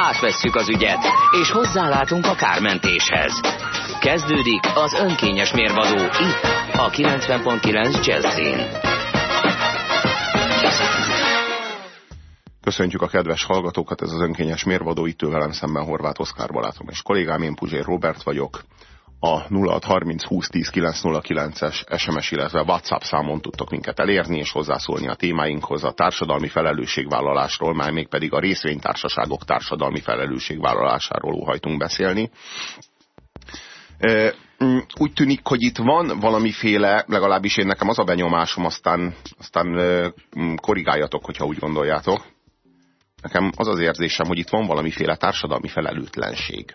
Átvesszük az ügyet, és hozzálátunk a kármentéshez. Kezdődik az önkényes mérvadó itt, a 90.9 Jazzin. Köszöntjük a kedves hallgatókat, ez az önkényes mérvadó, itt velem szemben Horváth Oszkár barátom és kollégám, én Puzsér Robert vagyok. A 0630 2010 909-es SMS, illetve WhatsApp számon tudtok minket elérni és hozzászólni a témáinkhoz a társadalmi felelősségvállalásról, már még pedig a részvénytársaságok társadalmi felelősségvállalásáról óhajtunk beszélni. Úgy tűnik, hogy itt van valamiféle, legalábbis én nekem az a benyomásom, aztán, aztán korrigáljatok, hogyha úgy gondoljátok. Nekem az az érzésem, hogy itt van valamiféle társadalmi felelőtlenség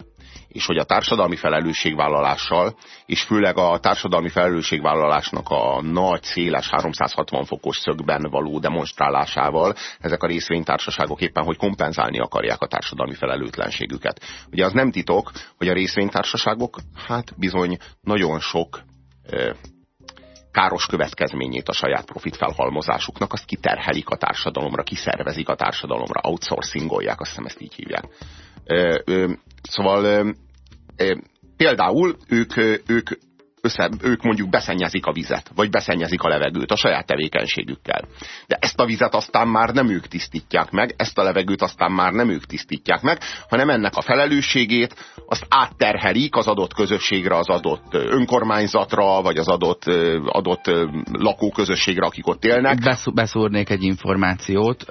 és hogy a társadalmi felelősségvállalással, és főleg a társadalmi felelősségvállalásnak a nagy, széles 360 fokos szögben való demonstrálásával ezek a részvénytársaságok éppen, hogy kompenzálni akarják a társadalmi felelőtlenségüket. Ugye az nem titok, hogy a részvénytársaságok hát bizony nagyon sok káros következményét a saját profit felhalmozásuknak, azt kiterhelik a társadalomra, kiszervezik a társadalomra, outsourcingolják, azt hiszem ezt így hívják. Ö, ö, szóval ö, például ők, ők össze, ők mondjuk beszennyezik a vizet, vagy beszennyezik a levegőt a saját tevékenységükkel. De ezt a vizet aztán már nem ők tisztítják meg, ezt a levegőt aztán már nem ők tisztítják meg, hanem ennek a felelősségét azt átterhelik az adott közösségre, az adott önkormányzatra, vagy az adott, adott lakóközösségre, akik ott élnek. Beszúrnék egy információt,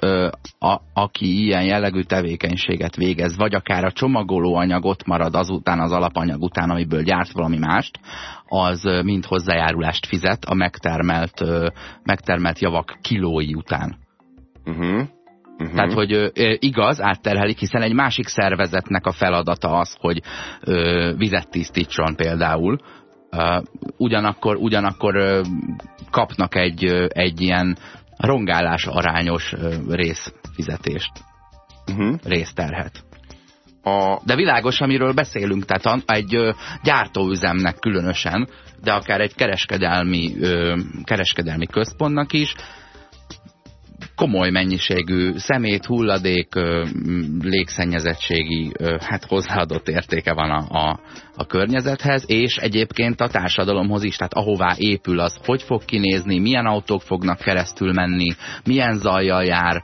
a, aki ilyen jellegű tevékenységet végez, vagy akár a csomagolóanyag ott marad azután az alapanyag után, amiből gyárt valami mást, az mind hozzájárulást fizet a megtermelt, megtermelt javak kilói után. Uh -huh. Uh -huh. Tehát, hogy igaz, átterhelik, hiszen egy másik szervezetnek a feladata az, hogy ö, vizet tisztítson például, Uh, ugyanakkor, ugyanakkor uh, kapnak egy, uh, egy ilyen rongálás arányos részfizetést, uh -huh. részterhet. A... De világos, amiről beszélünk, tehát egy gyártóüzemnek különösen, de akár egy kereskedelmi, kereskedelmi központnak is, komoly mennyiségű szemét, hulladék, légszennyezettségi hát hozzáadott értéke van a, a, a környezethez, és egyébként a társadalomhoz is, tehát ahová épül az, hogy fog kinézni, milyen autók fognak keresztül menni, milyen zajjal jár,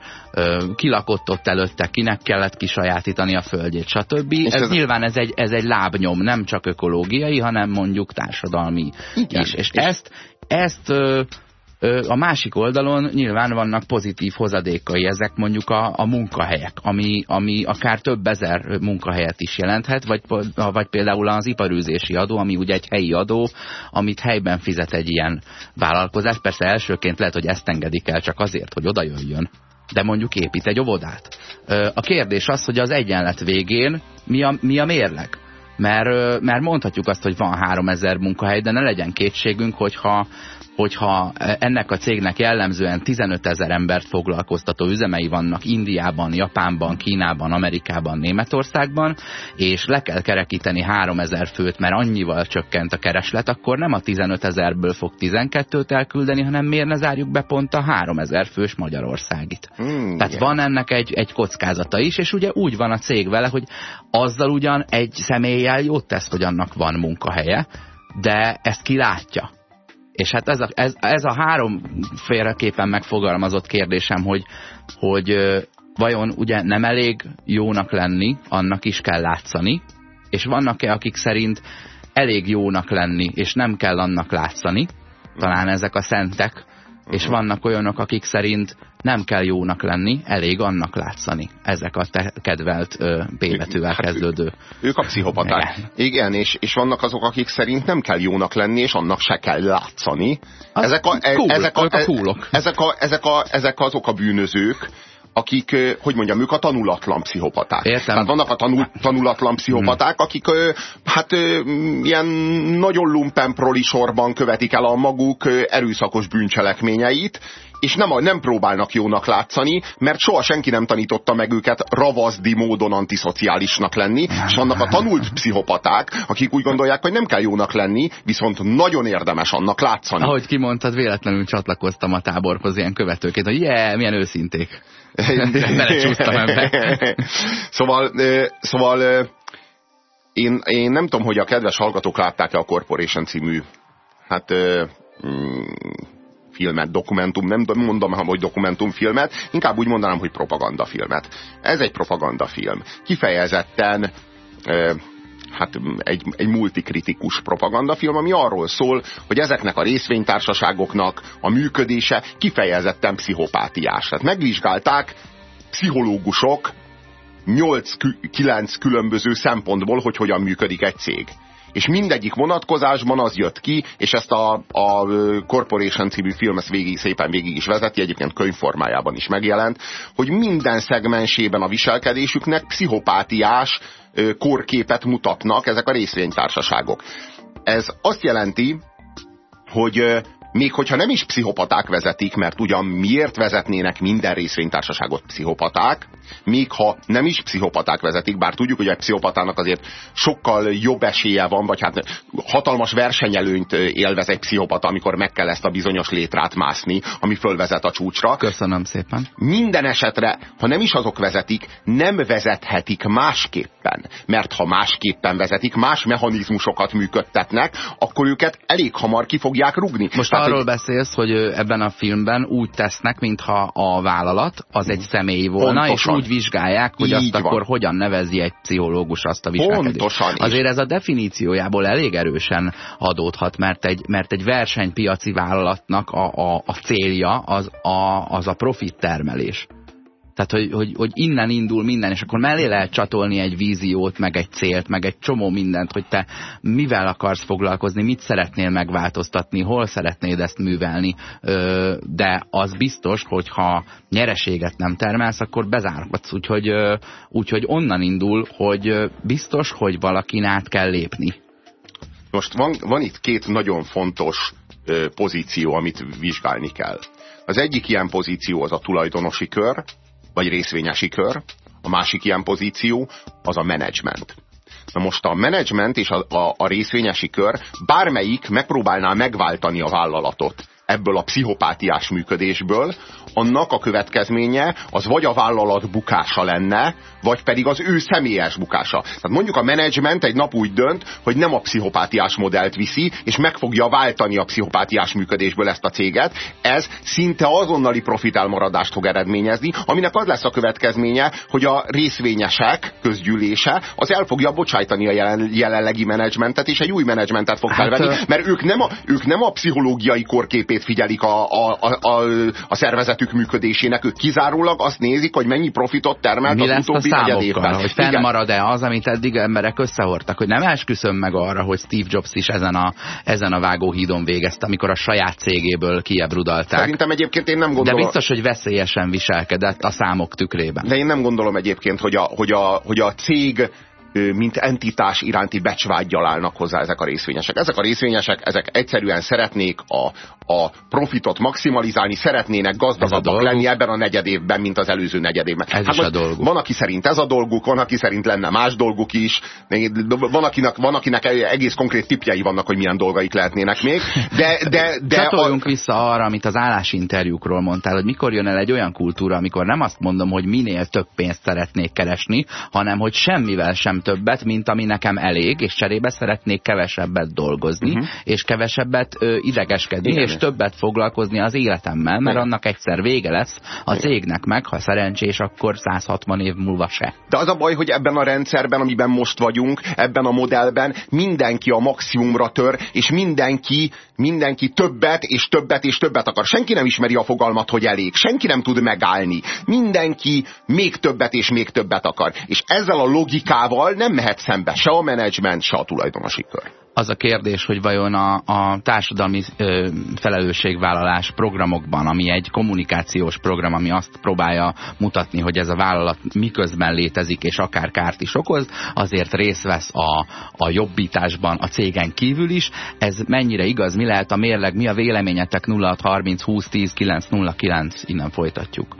ki lakott ott előtte, kinek kellett kisajátítani a földjét, stb. Ez, ez nyilván ez egy, ez egy lábnyom, nem csak ökológiai, hanem mondjuk társadalmi Igen. is. És, és ezt, ezt a másik oldalon nyilván vannak pozitív hozadékai, ezek mondjuk a, a munkahelyek, ami, ami akár több ezer munkahelyet is jelenthet, vagy, vagy például az iparűzési adó, ami ugye egy helyi adó, amit helyben fizet egy ilyen vállalkozás. Persze elsőként lehet, hogy ezt engedik el csak azért, hogy oda jöjjön, de mondjuk épít egy óvodát. A kérdés az, hogy az egyenlet végén mi a, mi a mérleg? Mert, mert mondhatjuk azt, hogy van 3000 munkahely, de ne legyen kétségünk, hogyha hogyha ennek a cégnek jellemzően 15 ezer embert foglalkoztató üzemei vannak Indiában, Japánban, Kínában, Amerikában, Németországban, és le kell kerekíteni 3 ezer főt, mert annyival csökkent a kereslet, akkor nem a 15 ezerből fog 12-t elküldeni, hanem miért ne zárjuk be pont a 3 ezer fős Magyarországit. Mm, Tehát yeah. van ennek egy, egy kockázata is, és ugye úgy van a cég vele, hogy azzal ugyan egy személlyel jót tesz, hogy annak van munkahelye, de ezt ki látja. És hát ez a, ez, ez a három félreképpen megfogalmazott kérdésem, hogy, hogy vajon ugye nem elég jónak lenni, annak is kell látszani, és vannak-e, akik szerint elég jónak lenni, és nem kell annak látszani, talán ezek a szentek, és vannak olyanok, akik szerint nem kell jónak lenni, elég annak látszani. Ezek a te kedvelt betűvel hát kezdődő. Ők, ők a pszichopaták. Igen, és, és vannak azok, akik szerint nem kell jónak lenni, és annak se kell látszani. Az ezek, a, e, cool, ezek, a, a, coolok. ezek, a, ezek, a, ezek azok a bűnözők, akik, hogy mondjam, ők a tanulatlan pszichopaták. Értem. Tehát vannak a tanul, tanulatlan pszichopaták, akik hát ilyen nagyon lumpen proli sorban követik el a maguk erőszakos bűncselekményeit, és nem, nem próbálnak jónak látszani, mert soha senki nem tanította meg őket ravazdi módon antiszociálisnak lenni, és vannak a tanult pszichopaták, akik úgy gondolják, hogy nem kell jónak lenni, viszont nagyon érdemes annak látszani. Ahogy kimondtad, véletlenül csatlakoztam a táborhoz ilyen követőként, hogy yeah, milyen őszinték. Belecsúsztam ebbe. szóval, szóval én, én nem tudom, hogy a kedves hallgatók látták-e a Corporation című hát mm, filmet, dokumentum, nem mondom, hogy dokumentumfilmet, inkább úgy mondanám, hogy propagandafilmet. Ez egy propagandafilm. Kifejezetten hát egy, egy multikritikus propagandafilm, ami arról szól, hogy ezeknek a részvénytársaságoknak a működése kifejezetten pszichopátiás. Tehát megvizsgálták pszichológusok 8-9 különböző szempontból, hogy hogyan működik egy cég és mindegyik vonatkozásban az jött ki, és ezt a, a Corporation című film ezt végig, szépen végig is vezeti, egyébként könyvformájában is megjelent, hogy minden szegmensében a viselkedésüknek pszichopátiás korképet mutatnak ezek a részvénytársaságok. Ez azt jelenti, hogy még hogyha nem is pszichopaták vezetik, mert ugyan miért vezetnének minden részvénytársaságot pszichopaták, még ha nem is pszichopaták vezetik, bár tudjuk, hogy egy pszichopatának azért sokkal jobb esélye van, vagy hát hatalmas versenyelőnyt élvez egy pszichopata, amikor meg kell ezt a bizonyos létrát mászni, ami fölvezet a csúcsra. Köszönöm szépen. Minden esetre, ha nem is azok vezetik, nem vezethetik másképpen. Mert ha másképpen vezetik, más mechanizmusokat működtetnek, akkor őket elég hamar ki fogják rugni. Most Tehát, arról hogy... beszélsz, hogy ebben a filmben úgy tesznek, mintha a vállalat az egy személy volna, Pontosan. és úgy vizsgálják, hogy Így azt van. akkor hogyan nevezi egy pszichológus azt a viselkedést. Pontosan. Azért ez a definíciójából elég erősen adódhat, mert egy, mert egy versenypiaci vállalatnak a, a, a célja az a, az a profit termelés. Tehát, hogy, hogy, hogy innen indul minden, és akkor mellé lehet csatolni egy víziót, meg egy célt, meg egy csomó mindent, hogy te mivel akarsz foglalkozni, mit szeretnél megváltoztatni, hol szeretnéd ezt művelni. De az biztos, hogy ha nyereséget nem termelsz, akkor bezárhatsz. Úgyhogy, úgyhogy onnan indul, hogy biztos, hogy valakin át kell lépni. Most van, van itt két nagyon fontos pozíció, amit vizsgálni kell. Az egyik ilyen pozíció az a tulajdonosi kör, vagy részvényesi kör, a másik ilyen pozíció az a menedzsment. Na most a menedzsment és a, a, a részvényesi kör bármelyik megpróbálná megváltani a vállalatot ebből a pszichopátiás működésből, annak a következménye az vagy a vállalat bukása lenne, vagy pedig az ő személyes bukása. Tehát mondjuk a menedzsment egy nap úgy dönt, hogy nem a pszichopátiás modellt viszi, és meg fogja váltani a pszichopátiás működésből ezt a céget. Ez szinte azonnali profit elmaradást fog eredményezni, aminek az lesz a következménye, hogy a részvényesek közgyűlése az el fogja bocsájtani a jelen, jelenlegi menedzsmentet, és egy új menedzsmentet fog hát, felvenni, mert ők nem, a, ők nem a pszichológiai korképét figyelik a, a, a, a, a szervezetük működésének, ők kizárólag azt nézik, hogy mennyi profitot termelt Mi az utóbbi számokkal, hogy fennmarad-e az, amit eddig emberek összehordtak, hogy nem esküszöm meg arra, hogy Steve Jobs is ezen a, ezen a vágóhídon végezte, amikor a saját cégéből kiebrudalták. Szerintem egyébként én nem gondolom... De biztos, hogy veszélyesen viselkedett a számok tükrében. De én nem gondolom egyébként, hogy a, hogy a, hogy a cég mint entitás iránti becsvágyjal állnak hozzá ezek a részvényesek. Ezek a részvényesek, ezek egyszerűen szeretnék a, a profitot maximalizálni, szeretnének gazdagabbak lenni ebben a negyedévben, mint az előző negyedévben. Ez hát is a dolguk. Van, aki szerint ez a dolguk, van, aki szerint lenne más dolguk is, van akinek, van, akinek egész konkrét tipjei vannak, hogy milyen dolgaik lehetnének még. De, de, de Csatoljunk a... vissza arra, amit az állásinterjúkról mondtál, hogy mikor jön el egy olyan kultúra, amikor nem azt mondom, hogy minél több pénzt szeretnék keresni, hanem hogy semmivel sem többet, mint ami nekem elég, és cserébe szeretnék kevesebbet dolgozni, uh mhm. -huh. és kevesebbet ö, idegeskedni, Igen. és többet foglalkozni az életemmel, mert Igen. annak egyszer vége lesz a cégnek meg, ha szerencsés, akkor 160 év múlva se. De az a baj, hogy ebben a rendszerben, amiben most vagyunk, ebben a modellben mindenki a maximumra tör, és mindenki, mindenki többet és többet és többet akar. Senki nem ismeri a fogalmat, hogy elég. Senki nem tud megállni. Mindenki még többet és még többet akar. És ezzel a logikával azzal nem mehet szembe se a menedzsment, se a tulajdonosi kör az a kérdés, hogy vajon a, a társadalmi ö, felelősségvállalás programokban, ami egy kommunikációs program, ami azt próbálja mutatni, hogy ez a vállalat miközben létezik, és akár kárt is okoz, azért részt vesz a, a jobbításban a cégen kívül is. Ez mennyire igaz, mi lehet a mérleg, mi a véleményetek 0630 20 10 909, innen folytatjuk.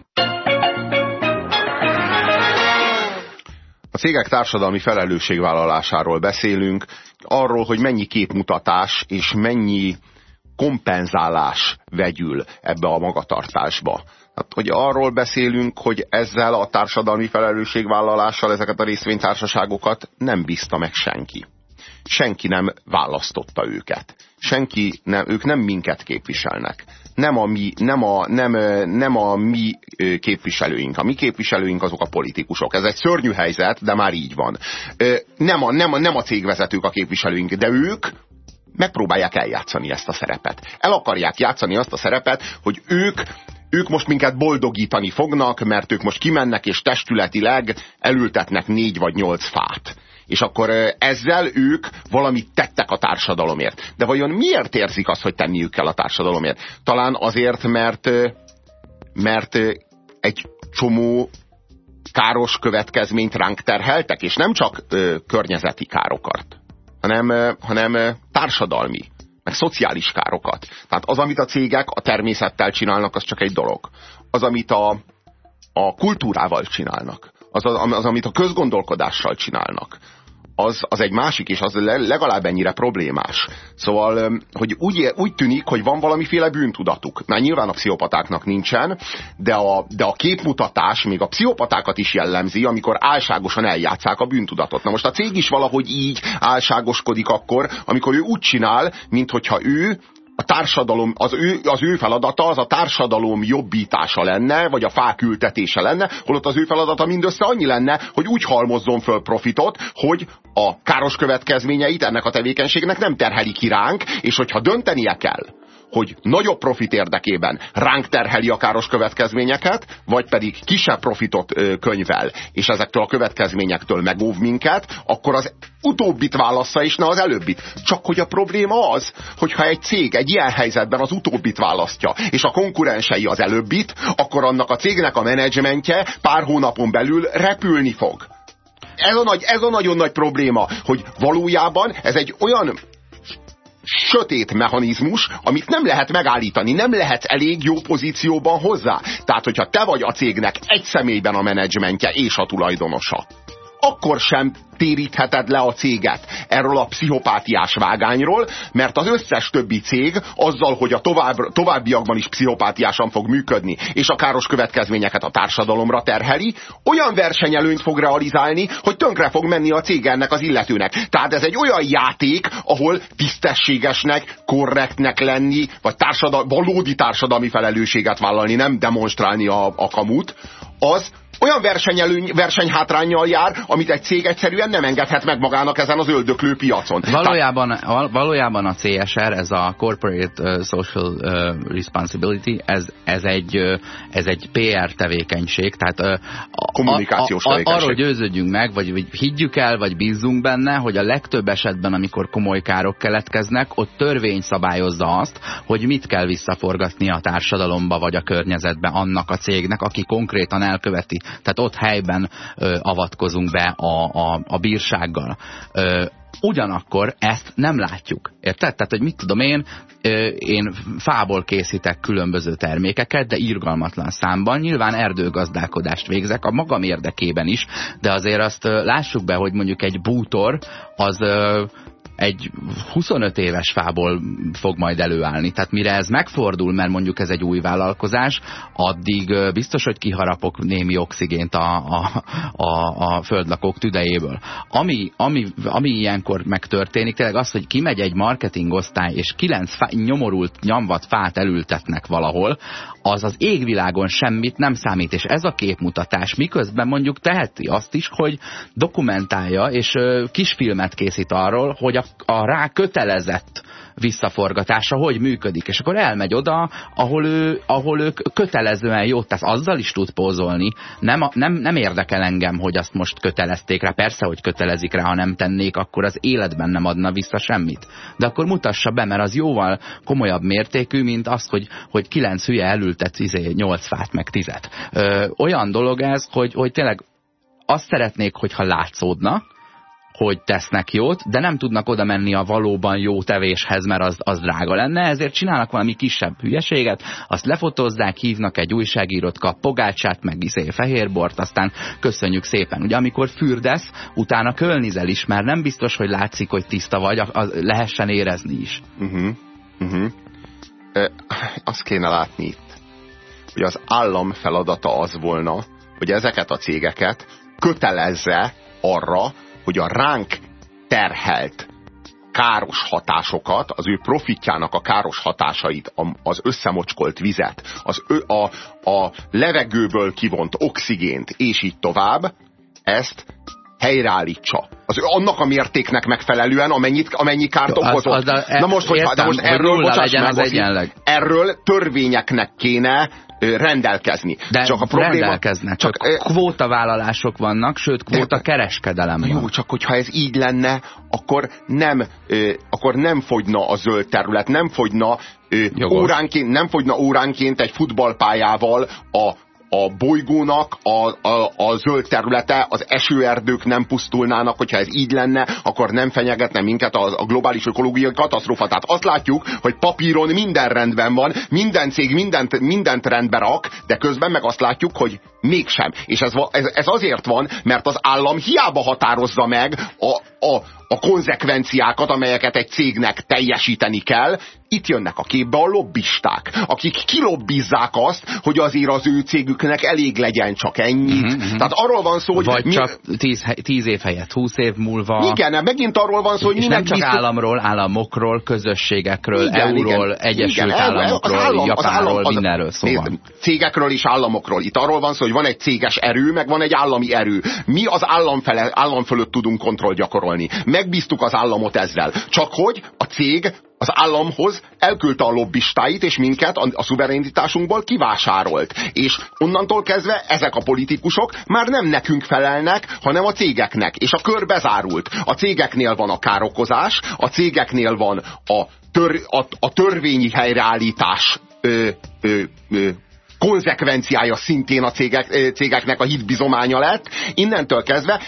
Cégek társadalmi felelősségvállalásáról beszélünk, arról, hogy mennyi képmutatás és mennyi kompenzálás vegyül ebbe a magatartásba. Hát, hogy arról beszélünk, hogy ezzel a társadalmi felelősségvállalással ezeket a részvénytársaságokat nem bízta meg senki. Senki nem választotta őket. Senki nem, ők nem minket képviselnek nem a mi, nem a, nem, nem a mi képviselőink. A mi képviselőink azok a politikusok. Ez egy szörnyű helyzet, de már így van. Nem a, nem a, nem a cégvezetők a képviselőink, de ők megpróbálják eljátszani ezt a szerepet. El akarják játszani azt a szerepet, hogy ők ők most minket boldogítani fognak, mert ők most kimennek és testületileg elültetnek négy vagy nyolc fát és akkor ezzel ők valamit tettek a társadalomért. De vajon miért érzik azt, hogy tenniük kell a társadalomért? Talán azért, mert, mert egy csomó káros következményt ránk terheltek, és nem csak ö, környezeti károkat, hanem, ö, hanem társadalmi, meg szociális károkat. Tehát az, amit a cégek a természettel csinálnak, az csak egy dolog. Az, amit a, a kultúrával csinálnak, az, az, az, amit a közgondolkodással csinálnak, az, az egy másik, és az legalább ennyire problémás. Szóval, hogy úgy, úgy tűnik, hogy van valamiféle bűntudatuk. Már nyilván a pszichopatáknak nincsen, de a, de a képmutatás még a pszichopatákat is jellemzi, amikor álságosan eljátszák a bűntudatot. Na most a cég is valahogy így álságoskodik akkor, amikor ő úgy csinál, mintha ő a társadalom, az ő, az ő feladata az a társadalom jobbítása lenne, vagy a fák ültetése lenne, holott az ő feladata mindössze annyi lenne, hogy úgy halmozzon föl profitot, hogy a káros következményeit ennek a tevékenységnek nem terheli ki ránk, és hogyha döntenie kell, hogy nagyobb profit érdekében ránk terheli a káros következményeket, vagy pedig kisebb profitot könyvel, és ezektől a következményektől megóv minket, akkor az utóbbit válassza, és ne az előbbit. Csak hogy a probléma az, hogyha egy cég egy ilyen helyzetben az utóbbit választja, és a konkurensei az előbbit, akkor annak a cégnek a menedzsmentje pár hónapon belül repülni fog. Ez a, nagy, ez a nagyon nagy probléma, hogy valójában ez egy olyan sötét mechanizmus, amit nem lehet megállítani, nem lehet elég jó pozícióban hozzá. Tehát, hogyha te vagy a cégnek egy személyben a menedzsmentje és a tulajdonosa, akkor sem térítheted le a céget erről a pszichopátiás vágányról, mert az összes többi cég azzal, hogy a tovább, továbbiakban is pszichopátiásan fog működni, és a káros következményeket a társadalomra terheli, olyan versenyelőnyt fog realizálni, hogy tönkre fog menni a cég ennek az illetőnek. Tehát ez egy olyan játék, ahol tisztességesnek, korrektnek lenni, vagy társadal, valódi társadalmi felelősséget vállalni, nem demonstrálni a, a kamut, az olyan versenyelőny, versenyhátrányjal jár, amit egy cég egyszerűen nem engedhet meg magának ezen az öldöklő piacon. Valójában, valójában a CSR, ez a Corporate Social Responsibility, ez, ez, egy, ez egy PR tevékenység, tehát kommunikációs a, a, a, arról győződjünk meg, vagy, vagy higgyük el, vagy bízzunk benne, hogy a legtöbb esetben, amikor komoly károk keletkeznek, ott törvény szabályozza azt, hogy mit kell visszaforgatni a társadalomba, vagy a környezetbe annak a cégnek, aki konkrétan elköveti tehát ott helyben ö, avatkozunk be a, a, a bírsággal. Ö, ugyanakkor ezt nem látjuk. Érted? Tehát, hogy mit tudom én, én fából készítek különböző termékeket, de irgalmatlan számban. Nyilván erdőgazdálkodást végzek a magam érdekében is, de azért azt lássuk be, hogy mondjuk egy bútor az egy 25 éves fából fog majd előállni. Tehát mire ez megfordul, mert mondjuk ez egy új vállalkozás, addig biztos, hogy kiharapok némi oxigént a, a, a, a földlakók tüdejéből. Ami, ami, ami ilyenkor megtörténik, tényleg az, hogy kimegy egy marketingosztály, és kilenc fá, nyomorult, nyomvat fát elültetnek valahol, az az égvilágon semmit nem számít. És ez a képmutatás miközben mondjuk teheti azt is, hogy dokumentálja, és kisfilmet készít arról, hogy a a rá kötelezett visszaforgatása hogy működik. És akkor elmegy oda, ahol ő, ahol ő kötelezően jót tesz, azzal is tud pózolni. Nem, nem, nem érdekel engem, hogy azt most kötelezték rá. Persze, hogy kötelezik rá, ha nem tennék, akkor az életben nem adna vissza semmit. De akkor mutassa be, mert az jóval komolyabb mértékű, mint az, hogy, hogy kilenc hülye elültet izé, nyolc fát, meg tizet. Ö, olyan dolog ez, hogy, hogy tényleg azt szeretnék, hogyha látszódna, hogy tesznek jót, de nem tudnak oda menni a valóban jó tevéshez, mert az, az drága lenne, ezért csinálnak valami kisebb hülyeséget, azt lefotozzák, hívnak egy újságírót, kap pogácsát, meg izé fehérbort, aztán köszönjük szépen. Ugye amikor fürdesz, utána kölnizel is, mert nem biztos, hogy látszik, hogy tiszta vagy, az lehessen érezni is. Uh -huh. Uh -huh. E, azt kéne látni itt, hogy az állam feladata az volna, hogy ezeket a cégeket kötelezze arra, hogy a ránk terhelt káros hatásokat, az ő profitjának a káros hatásait, az összemocskolt vizet, az ő, a, a levegőből kivont oxigént, és így tovább, ezt helyreállítsa. Az annak a mértéknek megfelelően, amennyit, amennyi kárt okozott. Az, az, Na most, hogy, de most erről, bocsáss meg, az egyenleg. erről törvényeknek kéne rendelkezni. De csak a probléma, rendelkeznek, csak, csak kvótavállalások vannak, sőt kvóta kereskedelem van. Jó, csak hogyha ez így lenne, akkor nem, akkor nem fogyna a zöld terület, nem fogyna óránként, nem fogyna óránként egy futballpályával a a bolygónak a, a, a zöld területe, az esőerdők nem pusztulnának, hogyha ez így lenne, akkor nem fenyegetne minket a, a globális ökológiai katasztrófa. Tehát azt látjuk, hogy papíron minden rendben van, minden cég mindent, mindent rendbe rak, de közben meg azt látjuk, hogy mégsem. És ez, ez, ez azért van, mert az állam hiába határozza meg a, a, a konzekvenciákat, amelyeket egy cégnek teljesíteni kell, itt jönnek a képbe a lobbisták, akik kilobbizzák azt, hogy azért az ő cégüknek elég legyen csak ennyit. Uh -huh, uh -huh. Tehát arról van szó, hogy... Vagy mi... csak tíz, tíz év helyett, húsz év múlva. Igen, megint arról van szó, hogy és nem csak biztos... államról, államokról, közösségekről, igen, igen, Egyesült igen, Államokról, állam, Japánról, állam, az, mindenről szó van. Nézd, cégekről és államokról. Itt arról van szó, hogy van egy céges erő, meg van egy állami erő. Mi az állam, fele, állam fölött tudunk kontroll gyakorolni. Megbíztuk az államot ezzel. Csak hogy a cég az államhoz elküldte a lobbistáit, és minket a, a szuverenitásunkból kivásárolt. És onnantól kezdve ezek a politikusok már nem nekünk felelnek, hanem a cégeknek. És a kör bezárult. A cégeknél van a károkozás, a cégeknél van a, tör, a, a törvényi helyreállítás ö, ö, ö, konzekvenciája szintén a cégek, cégeknek a hitbizománya lett. Innentől kezdve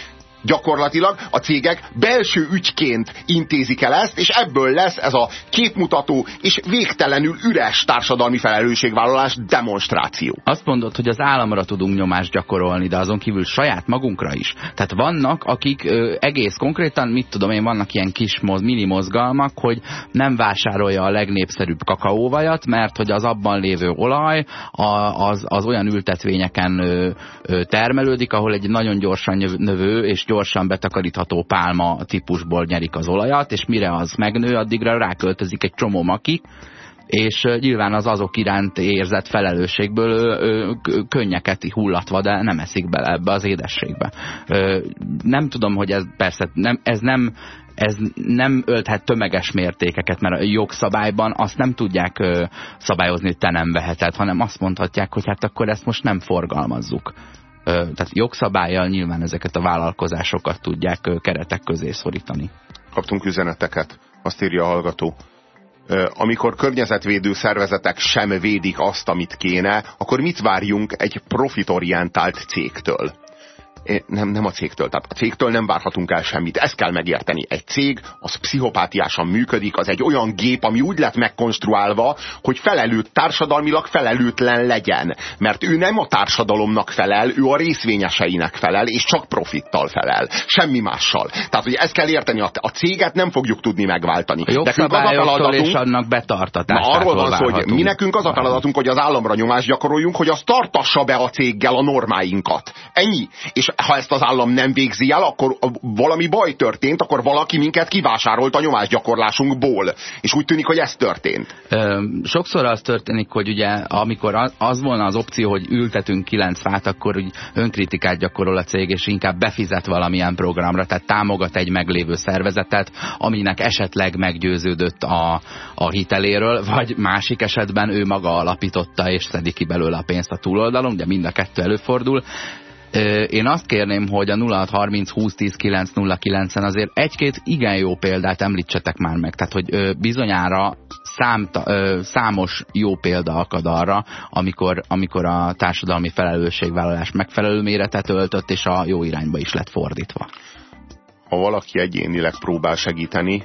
gyakorlatilag a cégek belső ügyként intézik el ezt, és ebből lesz ez a képmutató és végtelenül üres társadalmi felelősségvállalás demonstráció. Azt mondod, hogy az államra tudunk nyomást gyakorolni, de azon kívül saját magunkra is. Tehát vannak, akik ö, egész konkrétan, mit tudom én, vannak ilyen kis moz, mini mozgalmak, hogy nem vásárolja a legnépszerűbb kakaóvajat, mert hogy az abban lévő olaj a, az, az olyan ültetvényeken ö, ö, termelődik, ahol egy nagyon gyorsan növő és gyorsan betakarítható pálma típusból nyerik az olajat, és mire az megnő, addigra ráköltözik egy csomó maki, és nyilván az azok iránt érzett felelősségből ö, ö, könnyeket hullatva, de nem eszik bele ebbe az édességbe. Ö, nem tudom, hogy ez persze, nem, ez nem ez nem ölthet tömeges mértékeket, mert a jogszabályban azt nem tudják ö, szabályozni, hogy te nem veheted, hanem azt mondhatják, hogy hát akkor ezt most nem forgalmazzuk tehát jogszabályjal nyilván ezeket a vállalkozásokat tudják keretek közé szorítani. Kaptunk üzeneteket, azt írja a hallgató. Amikor környezetvédő szervezetek sem védik azt, amit kéne, akkor mit várjunk egy profitorientált cégtől? Nem, nem a cégtől. Tehát a cégtől nem várhatunk el semmit. Ezt kell megérteni. Egy cég az pszichopátiásan működik, az egy olyan gép, ami úgy lett megkonstruálva, hogy felelőtt, társadalmilag felelőtlen legyen. Mert ő nem a társadalomnak felel, ő a részvényeseinek felel, és csak profittal felel. Semmi mással. Tehát, hogy ezt kell érteni, a, céget nem fogjuk tudni megváltani. A nekünk az a feladatunk, és annak betartatását. arról van szó, hogy mi nekünk az a feladatunk, hogy az államra nyomást gyakoroljunk, hogy az tartassa be a céggel a normáinkat. Ennyi. És ha ezt az állam nem végzi el, akkor valami baj történt, akkor valaki minket kivásárolt a nyomásgyakorlásunkból. És úgy tűnik, hogy ez történt. Sokszor az történik, hogy ugye amikor az volna az opció, hogy ültetünk kilenc fát, akkor úgy önkritikát gyakorol a cég, és inkább befizet valamilyen programra, tehát támogat egy meglévő szervezetet, aminek esetleg meggyőződött a, a hiteléről, vagy másik esetben ő maga alapította, és szedi ki belőle a pénzt a túloldalon, ugye mind a kettő előfordul. Én azt kérném, hogy a 0630 2010 909-en azért egy-két igen jó példát említsetek már meg. Tehát, hogy bizonyára számta, számos jó példa akad arra, amikor, amikor a társadalmi felelősségvállalás megfelelő méretet öltött, és a jó irányba is lett fordítva. Ha valaki egyénileg próbál segíteni,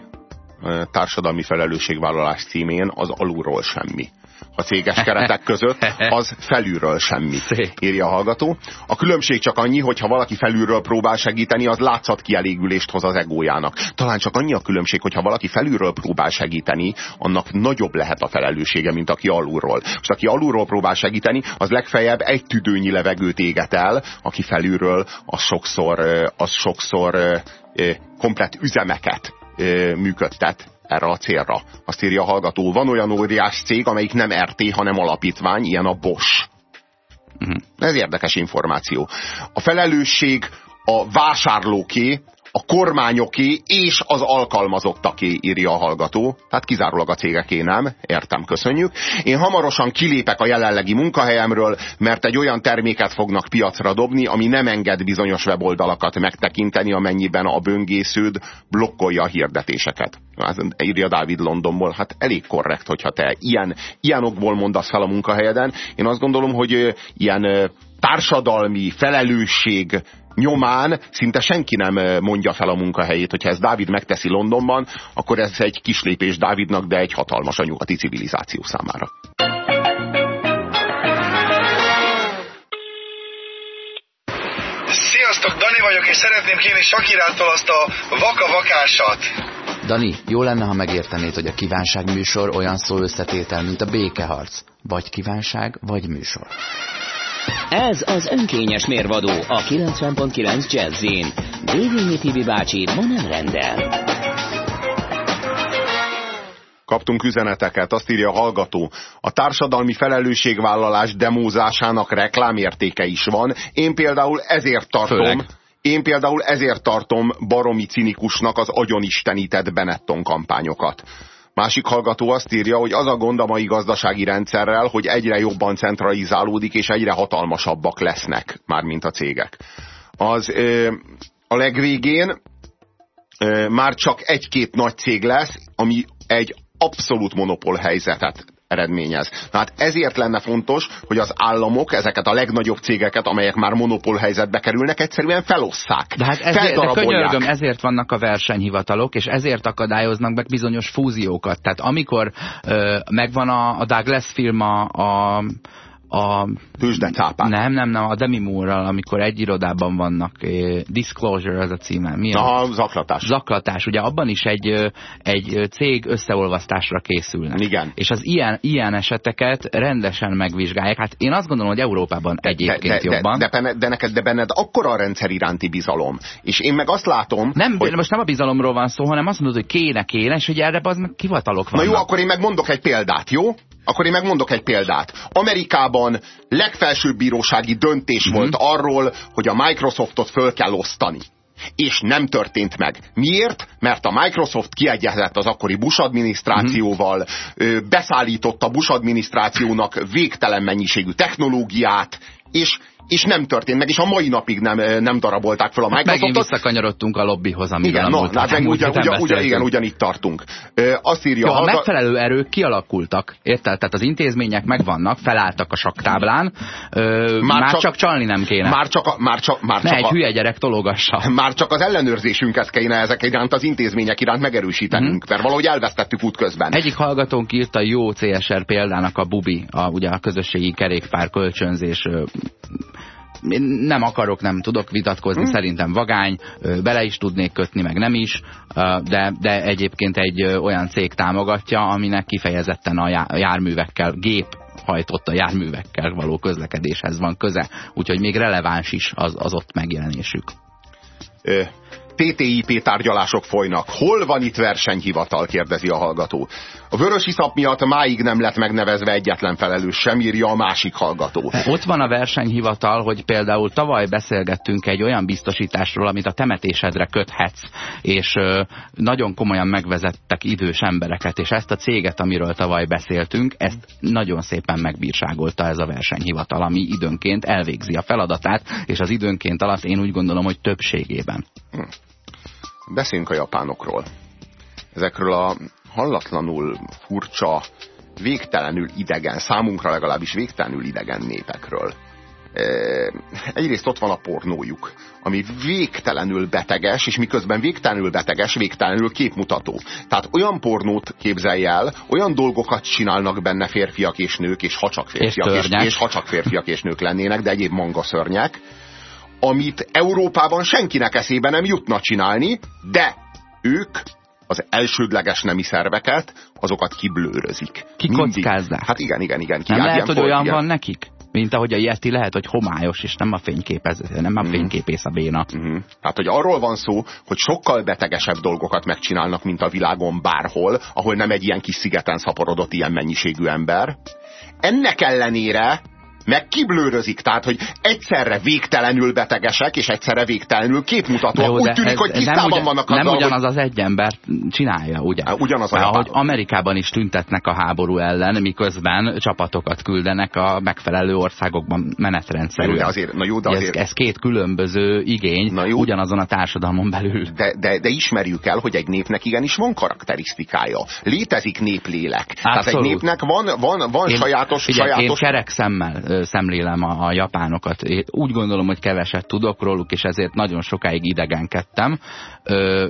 társadalmi felelősségvállalás címén az alulról semmi a céges keretek között, az felülről semmi, írja a hallgató. A különbség csak annyi, hogy ha valaki felülről próbál segíteni, az látszat kielégülést hoz az egójának. Talán csak annyi a különbség, hogy ha valaki felülről próbál segíteni, annak nagyobb lehet a felelőssége, mint aki alulról. És aki alulról próbál segíteni, az legfeljebb egy tüdőnyi levegőt éget el, aki felülről, az sokszor, az sokszor komplet üzemeket működtet erre a célra. Azt írja a hallgató, van olyan óriás cég, amelyik nem RT, hanem alapítvány, ilyen a Bosch. Uh-huh. Ez érdekes információ. A felelősség a vásárlóké, a kormányoké és az alkalmazottaké, írja a hallgató. Tehát kizárólag a cégeké nem. Értem, köszönjük. Én hamarosan kilépek a jelenlegi munkahelyemről, mert egy olyan terméket fognak piacra dobni, ami nem enged bizonyos weboldalakat megtekinteni, amennyiben a böngésződ blokkolja a hirdetéseket. Hát, írja Dávid Londonból. Hát elég korrekt, hogyha te ilyen, ilyen okból mondasz fel a munkahelyeden. Én azt gondolom, hogy ilyen társadalmi felelősség nyomán szinte senki nem mondja fel a munkahelyét. Hogyha ez Dávid megteszi Londonban, akkor ez egy kis lépés Dávidnak, de egy hatalmas a nyugati civilizáció számára. Sziasztok, Dani vagyok, és szeretném kérni Sakirától azt a vaka-vakásat. Dani, jó lenne, ha megértenéd, hogy a kívánság műsor olyan szó összetétel, mint a békeharc. Vagy kívánság, vagy műsor. Ez az önkényes mérvadó a 90.9 Jazzin. Dévényi Tibi bácsi ma nem rendel. Kaptunk üzeneteket, azt írja a hallgató. A társadalmi felelősségvállalás demózásának reklámértéke is van. Én például ezért tartom... Főleg. Én például ezért tartom baromi cinikusnak az agyonistenített Benetton kampányokat. Másik hallgató azt írja, hogy az a gond a mai gazdasági rendszerrel, hogy egyre jobban centralizálódik, és egyre hatalmasabbak lesznek, mármint a cégek. Az ö, a legvégén ö, már csak egy-két nagy cég lesz, ami egy abszolút monopól helyzetet eredményez. Hát ezért lenne fontos, hogy az államok ezeket a legnagyobb cégeket, amelyek már monopól helyzetbe kerülnek, egyszerűen felosszák. De hát ezért, de könyörgöm, ezért vannak a versenyhivatalok, és ezért akadályoznak meg bizonyos fúziókat. Tehát amikor ö, megvan a, a Douglas film a, a a... Tőzsdecápák. Nem, nem, nem, a Demi moore amikor egy irodában vannak. Eh, Disclosure az a címe. Mi a zaklatás. Zaklatás. Ugye abban is egy, egy cég összeolvasztásra készülnek. Igen. És az ilyen, ilyen eseteket rendesen megvizsgálják. Hát én azt gondolom, hogy Európában de, egyébként de, de, jobban. De, de, de, neked, de benned akkora a rendszer iránti bizalom. És én meg azt látom, nem, hogy... Most nem a bizalomról van szó, hanem azt mondod, hogy kéne, kéne, és hogy erre az meg kivatalok vannak. Na jó, akkor én megmondok egy példát, jó? Akkor én megmondok egy példát. Amerikában legfelsőbb bírósági döntés -hmm. volt arról, hogy a Microsoftot föl kell osztani. És nem történt meg. Miért? Mert a Microsoft kiegyezett az akkori Bush adminisztrációval, -hmm. beszállította Bush adminisztrációnak végtelen mennyiségű technológiát, és és nem történt meg, és a mai napig nem, nem darabolták fel a hát Microsoftot. Megint visszakanyarodtunk a lobbyhoz, amivel igen, a no, hát meg ugyan, ugyan, ugyan, igen, ugyanitt tartunk. Ö, azt írja, Jó, a megfelelő erők kialakultak, érted? Tehát az intézmények megvannak, felálltak a saktáblán, ö, már, már csak, csak csalni nem kéne. Már csak a, már csak, már ne csak egy a, hülye gyerek tologassa. Már csak az ellenőrzésünket kéne ezek iránt, az intézmények iránt megerősítenünk, mm. mert valahogy elvesztettük útközben. Egyik hallgatónk írta jó CSR példának a Bubi, a, ugye a közösségi kerékpár kölcsönzés nem akarok, nem tudok vitatkozni, hmm. szerintem vagány, bele is tudnék kötni, meg nem is, de, de egyébként egy olyan cég támogatja, aminek kifejezetten a járművekkel, gép hajtott a járművekkel való közlekedéshez van köze, úgyhogy még releváns is az, az ott megjelenésük. TTIP tárgyalások folynak. Hol van itt versenyhivatal? kérdezi a hallgató. A vörös iszap miatt máig nem lett megnevezve egyetlen felelős sem, írja a másik hallgató. Ott van a versenyhivatal, hogy például tavaly beszélgettünk egy olyan biztosításról, amit a temetésedre köthetsz, és nagyon komolyan megvezettek idős embereket, és ezt a céget, amiről tavaly beszéltünk, ezt nagyon szépen megbírságolta ez a versenyhivatal, ami időnként elvégzi a feladatát, és az időnként alatt én úgy gondolom, hogy többségében. Hm. Beszéljünk a japánokról. Ezekről a hallatlanul furcsa, végtelenül idegen, számunkra legalábbis végtelenül idegen népekről. Egyrészt ott van a pornójuk, ami végtelenül beteges, és miközben végtelenül beteges, végtelenül képmutató. Tehát olyan pornót képzelj el, olyan dolgokat csinálnak benne férfiak és nők, és ha csak férfiak és, és, és, ha csak férfiak és nők lennének, de egyéb manga szörnyek, amit Európában senkinek eszébe nem jutna csinálni, de ők az elsődleges nemi szerveket, azokat kiblőrözik. Kikockázzák. Hát igen, igen, igen. Ki, nem lehet, hogy olyan ilyen... van nekik? Mint ahogy a Yeti lehet, hogy homályos, és nem a fényképez, nem a mm. fényképész a béna. Mm. Hát, hogy arról van szó, hogy sokkal betegesebb dolgokat megcsinálnak, mint a világon bárhol, ahol nem egy ilyen kis szigeten szaporodott ilyen mennyiségű ember. Ennek ellenére meg kiblőrözik, tehát, hogy egyszerre végtelenül betegesek, és egyszerre végtelenül képmutatóak. Úgy tűnik, ez, hogy tisztában nem vannak azzal, Nem ugyanaz hogy... az egy ember csinálja, ugye? Ugyanaz a ahogy Amerikában is tüntetnek a háború ellen, miközben csapatokat küldenek a megfelelő országokban menetrendszerűen. de azért, na jó, de azért... ez, ez két különböző igény na jó, ugyanazon a társadalmon belül. De, de, de ismerjük el, hogy egy népnek igenis van karakterisztikája. Létezik néplélek. Abszolút. Tehát egy népnek van, van, van én, sajátos... Ugye, sajátos... Én kerek szemmel szemlélem a, a japánokat. Én úgy gondolom, hogy keveset tudok róluk, és ezért nagyon sokáig idegenkedtem.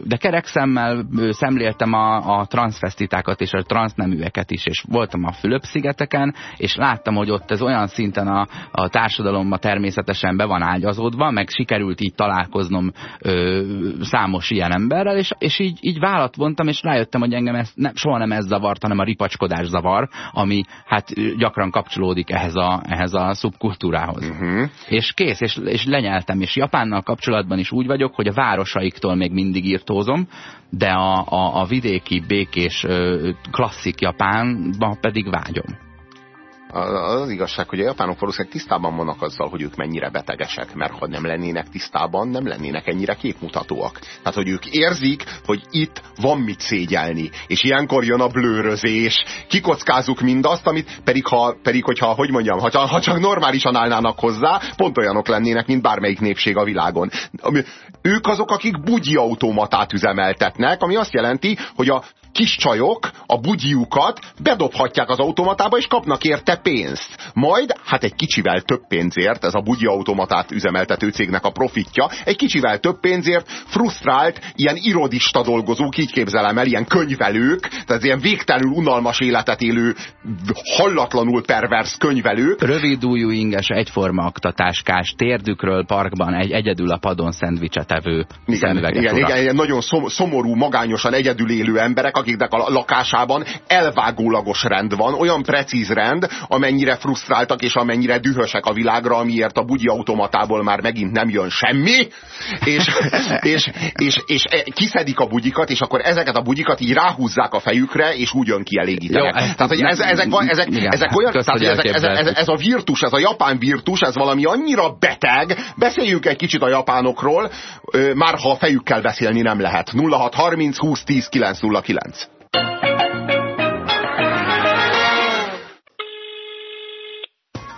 De kerek szemmel szemléltem a, a transvestitákat és a transzneműeket is, és voltam a Fülöp-szigeteken, és láttam, hogy ott ez olyan szinten a, a társadalomban természetesen be van ágyazódva, meg sikerült így találkoznom ö, számos ilyen emberrel, és, és így, így vállat vontam, és rájöttem, hogy engem ez, ne, soha nem ez zavart, hanem a ripacskodás zavar, ami hát gyakran kapcsolódik ehhez a, ehhez a szubkultúrához. Uh -huh. És kész, és, és lenyeltem, és Japánnal kapcsolatban is úgy vagyok, hogy a városaiktól még mindig írtózom, de a, a, a vidéki, békés, klasszik Japánba pedig vágyom az, az igazság, hogy a japánok valószínűleg tisztában vannak azzal, hogy ők mennyire betegesek, mert ha nem lennének tisztában, nem lennének ennyire képmutatóak. Tehát, hogy ők érzik, hogy itt van mit szégyelni, és ilyenkor jön a blőrözés, kikockázunk mindazt, amit pedig, ha, pedig hogyha, hogy mondjam, ha, ha csak normálisan állnának hozzá, pont olyanok lennének, mint bármelyik népség a világon. Ami, ők azok, akik bugyi automatát üzemeltetnek, ami azt jelenti, hogy a kis csajok a bugyiukat bedobhatják az automatába, és kapnak érte pénzt. Majd, hát egy kicsivel több pénzért, ez a bugyi automatát üzemeltető cégnek a profitja, egy kicsivel több pénzért frusztrált ilyen irodista dolgozók, így képzelem el, ilyen könyvelők, tehát ilyen végtelenül unalmas életet élő, hallatlanul pervers könyvelők. Rövidújú inges, egyforma aktatáskás, térdükről parkban egy egyedül a padon szendvicset evő igen, igen, igen, igen, nagyon szomorú, magányosan egyedül élő emberek, akiknek a lakásában elvágólagos rend van, olyan precíz rend, amennyire frusztráltak és amennyire dühösek a világra, amiért a bugyi automatából már megint nem jön semmi, és, és, és, és e, kiszedik a bugyikat, és akkor ezeket a bugyikat így ráhúzzák a fejükre, és úgy jön kielégítenek. Jó, tehát, hogy ez, ezek, ezek, igen, ezek olyan, tehát, ezek, ez, ez, ez a virtus, ez a japán virtus, ez valami annyira beteg, beszéljünk egy kicsit a japánokról, már ha a fejükkel beszélni nem lehet. 0630 20 10 909.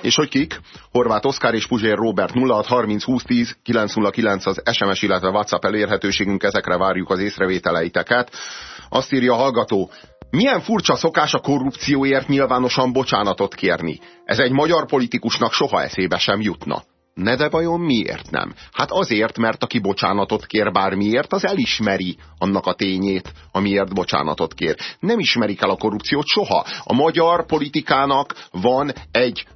És hogy kik? Horváth Oszkár és Puzsér Robert 0630 2010 909 az SMS, illetve WhatsApp elérhetőségünk, ezekre várjuk az észrevételeiteket. Azt írja a hallgató, milyen furcsa szokás a korrupcióért nyilvánosan bocsánatot kérni. Ez egy magyar politikusnak soha eszébe sem jutna. Ne de vajon miért nem? Hát azért, mert aki bocsánatot kér bármiért, az elismeri annak a tényét, amiért bocsánatot kér. Nem ismerik el a korrupciót soha. A magyar politikának van egy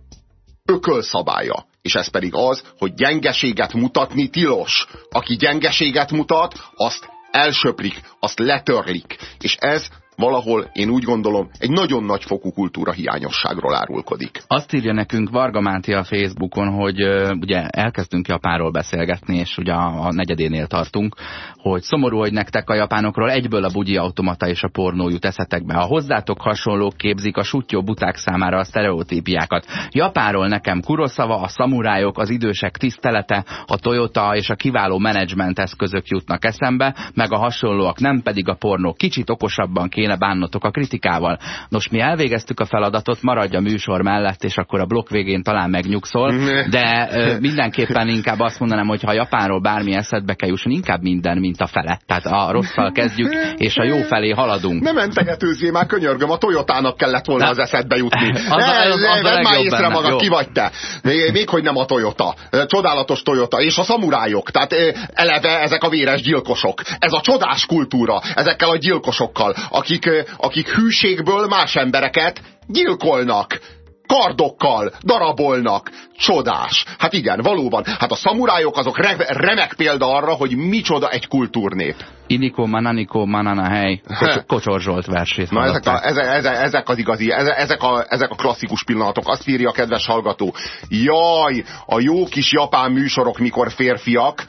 ökölszabálya. És ez pedig az, hogy gyengeséget mutatni tilos. Aki gyengeséget mutat, azt elsöprik, azt letörlik. És ez valahol én úgy gondolom egy nagyon nagy fokú kultúra hiányosságról árulkodik. Azt írja nekünk Varga Máté a Facebookon, hogy ugye elkezdtünk Japánról beszélgetni, és ugye a, a negyedénél tartunk, hogy szomorú, hogy nektek a japánokról egyből a bugyi automata és a pornó jut eszetekbe. A hozzátok hasonlók képzik a sutyó buták számára a sztereotípiákat. Japánról nekem Kuroszava, a szamurájok, az idősek tisztelete, a Toyota és a kiváló menedzsment eszközök jutnak eszembe, meg a hasonlóak nem pedig a pornó. Kicsit okosabban kéne kéne bánnotok a kritikával. Nos, mi elvégeztük a feladatot, maradj a műsor mellett, és akkor a blokk végén talán megnyugszol, de ö, mindenképpen inkább azt mondanám, hogy ha Japánról bármi eszedbe kell jusson, inkább minden, mint a fele. Tehát a rosszal kezdjük, és a jó felé haladunk. Nem mentegetőzzél már, könyörgöm, a Toyotának kellett volna az eszedbe jutni. Az ne, az, az ne, már észre magad, jó. ki vagy te. Még, még hogy nem a Toyota. Csodálatos Toyota. És a szamurájok. Tehát eleve ezek a véres gyilkosok. Ez a csodás kultúra ezekkel a gyilkosokkal, akik akik, akik hűségből más embereket gyilkolnak kardokkal darabolnak. Csodás. Hát igen, valóban. Hát a szamurájok azok re remek példa arra, hogy micsoda egy kultúrnép. Iniko, Mananiko, Manana hely. Kocsor Zsolt versét. Na ezek, a, ezek, ezek, ezek az igazi, ezek a, ezek a klasszikus pillanatok. Azt írja a kedves hallgató. Jaj, a jó kis japán műsorok, mikor férfiak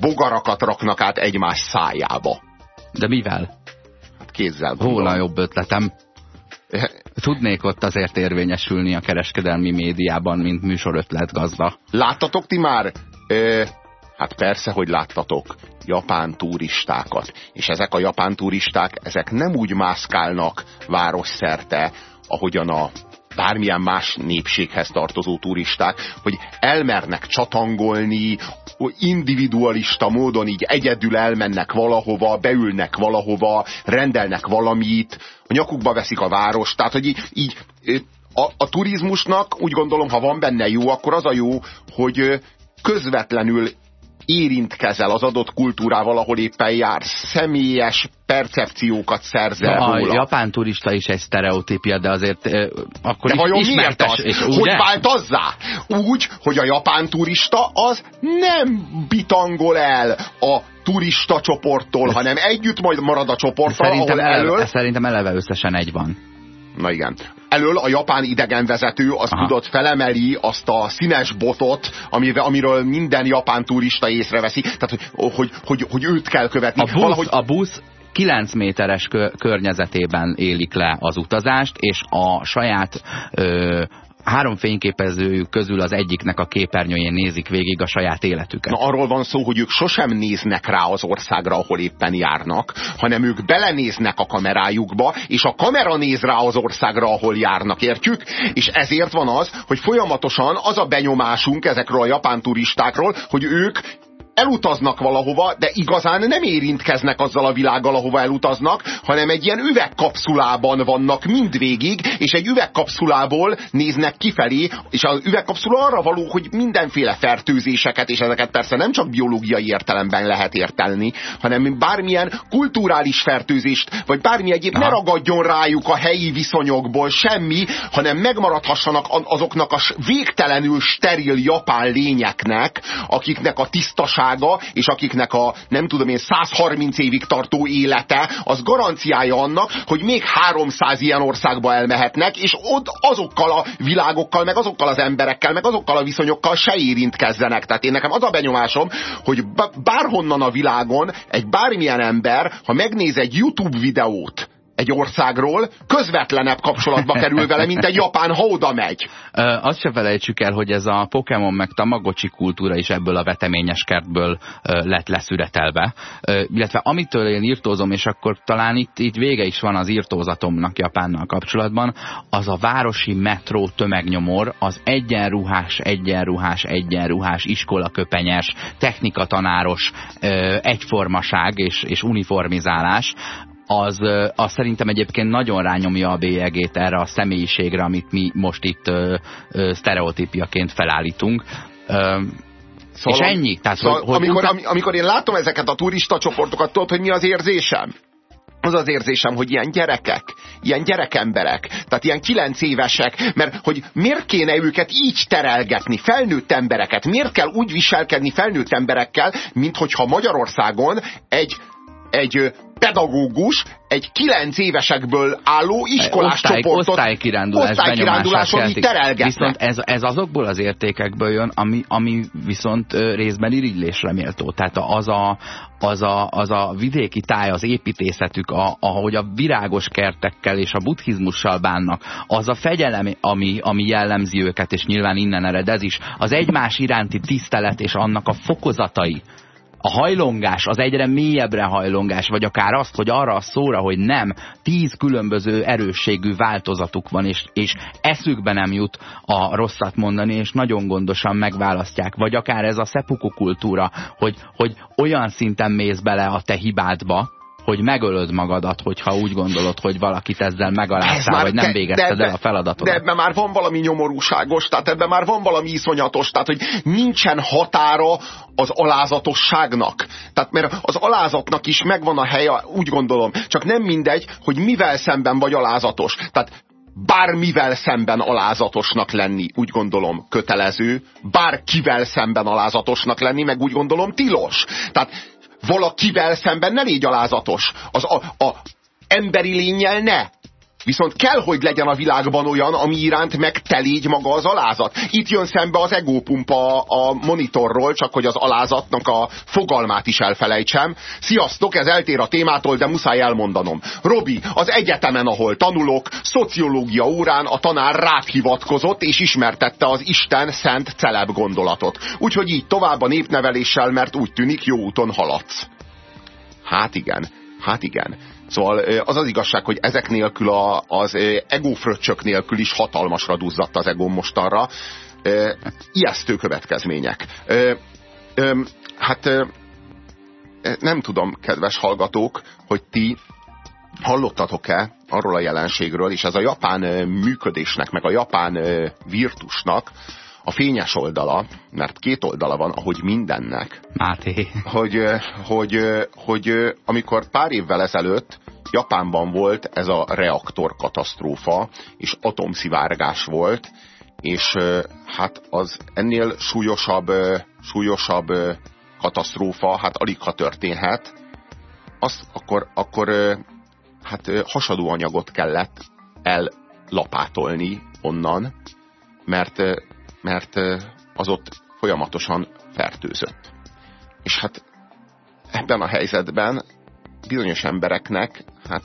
bogarakat raknak át egymás szájába. De mivel? Kézzel. Hol a jobb ötletem? Tudnék ott azért érvényesülni a kereskedelmi médiában, mint műsorötlet gazda. Láttatok ti már? E, hát persze, hogy láttatok japán turistákat. És ezek a japán turisták, ezek nem úgy mászkálnak városszerte, ahogyan a bármilyen más népséghez tartozó turisták, hogy elmernek csatangolni, individualista módon így egyedül elmennek valahova, beülnek valahova, rendelnek valamit, a nyakukba veszik a várost, tehát hogy így, így a, a turizmusnak úgy gondolom, ha van benne jó, akkor az a jó, hogy közvetlenül érintkezel az adott kultúrával, ahol éppen jár, személyes percepciókat szerzel Na, róla. A japán turista is egy sztereotípia, de azért eh, akkor de vajon miért az? És, hogy változzá? Úgy, hogy a japán turista az nem bitangol el a turista csoporttól, hanem együtt majd marad a csoporttal, szerintem ahol elől... Szerintem eleve összesen egy van. Na igen. Elől a japán idegenvezető azt Aha. tudott felemeli azt a színes botot, amivel, amiről minden japán turista észreveszi. Tehát, hogy, hogy, hogy, hogy őt kell követni. A busz, Valahogy... a busz 9 méteres környezetében élik le az utazást, és a saját ö, három fényképezőjük közül az egyiknek a képernyőjén nézik végig a saját életüket. Na, arról van szó, hogy ők sosem néznek rá az országra, ahol éppen járnak, hanem ők belenéznek a kamerájukba, és a kamera néz rá az országra, ahol járnak, értjük? És ezért van az, hogy folyamatosan az a benyomásunk ezekről a japán turistákról, hogy ők elutaznak valahova, de igazán nem érintkeznek azzal a világgal, ahova elutaznak, hanem egy ilyen üvegkapszulában vannak mindvégig, és egy üvegkapszulából néznek kifelé, és az üvegkapszula arra való, hogy mindenféle fertőzéseket, és ezeket persze nem csak biológiai értelemben lehet értelni, hanem bármilyen kulturális fertőzést, vagy bármi egyéb, ne ragadjon rájuk a helyi viszonyokból semmi, hanem megmaradhassanak azoknak a végtelenül steril japán lényeknek, akiknek a tisztaság gazdasága, és akiknek a nem tudom én 130 évig tartó élete, az garanciája annak, hogy még 300 ilyen országba elmehetnek, és ott azokkal a világokkal, meg azokkal az emberekkel, meg azokkal a viszonyokkal se érintkezzenek. Tehát én nekem az a benyomásom, hogy bárhonnan a világon egy bármilyen ember, ha megnéz egy YouTube videót, egy országról közvetlenebb kapcsolatba kerül vele, mint egy japán, ha oda megy. Ö, azt se felejtsük el, hogy ez a Pokémon meg Tamagocsi kultúra is ebből a veteményes kertből ö, lett leszüretelve. Ö, illetve amitől én írtózom, és akkor talán itt, itt vége is van az írtózatomnak Japánnal kapcsolatban, az a városi metró tömegnyomor, az egyenruhás, egyenruhás, egyenruhás, iskolaköpenyes, technikatanáros ö, egyformaság és, és uniformizálás, az, az szerintem egyébként nagyon rányomja a bélyegét erre a személyiségre, amit mi most itt ö, ö, sztereotípiaként felállítunk. Ö, Szóval, és ennyi. Tehát, szóval, hogy, hogy amikor, utána... amikor én látom ezeket a turista csoportokat, tudod, hogy mi az érzésem? az az érzésem, hogy ilyen gyerekek, ilyen gyerekemberek, tehát ilyen kilenc évesek, mert hogy miért kéne őket így terelgetni, felnőtt embereket, miért kell úgy viselkedni felnőtt emberekkel, mint hogyha Magyarországon egy, egy pedagógus egy kilenc évesekből álló iskolás Osztály, csoportot osztálykirándulás osztálykiránduláson így terelgetne. Viszont ez, ez azokból az értékekből jön, ami, ami viszont részben irigylésre méltó. Tehát az a, az a, az a vidéki táj, az építészetük, a, ahogy a virágos kertekkel és a buddhizmussal bánnak, az a fegyelem, ami, ami jellemzi őket, és nyilván innen ered ez is, az egymás iránti tisztelet és annak a fokozatai, a hajlongás, az egyre mélyebbre hajlongás, vagy akár azt, hogy arra a szóra, hogy nem, tíz különböző erősségű változatuk van, és, és eszükbe nem jut a rosszat mondani, és nagyon gondosan megválasztják. Vagy akár ez a szepuku kultúra, hogy, hogy olyan szinten mész bele a te hibádba, hogy megölöd magadat, hogyha úgy gondolod, hogy valakit ezzel megaláztál, vagy nem végezted el a feladatot. De ebben már van valami nyomorúságos, tehát ebben már van valami iszonyatos, tehát hogy nincsen határa az alázatosságnak. Tehát mert az alázatnak is megvan a helye, úgy gondolom, csak nem mindegy, hogy mivel szemben vagy alázatos. Tehát bármivel szemben alázatosnak lenni, úgy gondolom kötelező, bárkivel szemben alázatosnak lenni, meg úgy gondolom tilos. Tehát valakivel szemben ne légy alázatos. Az a, a emberi lényel ne. Viszont kell, hogy legyen a világban olyan, ami iránt meg maga az alázat. Itt jön szembe az egópumpa a monitorról, csak hogy az alázatnak a fogalmát is elfelejtsem. Sziasztok, ez eltér a témától, de muszáj elmondanom. Robi, az egyetemen, ahol tanulok, szociológia órán a tanár rád hivatkozott, és ismertette az Isten szent celeb gondolatot. Úgyhogy így tovább a népneveléssel, mert úgy tűnik, jó úton haladsz. Hát igen, hát igen. Szóval az az igazság, hogy ezek nélkül a, az egófröccsök nélkül is hatalmasra duzzadt az egóm mostanra. Ijesztő következmények. Hát nem tudom, kedves hallgatók, hogy ti hallottatok-e arról a jelenségről, és ez a japán működésnek, meg a japán virtusnak a fényes oldala, mert két oldala van, ahogy mindennek. Máté. Hogy, hogy, hogy amikor pár évvel ezelőtt Japánban volt ez a reaktor katasztrófa, és atomszivárgás volt, és hát az ennél súlyosabb, súlyosabb katasztrófa, hát alig ha történhet, azt akkor, akkor hát hasadó anyagot kellett ellapátolni onnan, mert mert az ott folyamatosan fertőzött. És hát ebben a helyzetben bizonyos embereknek hát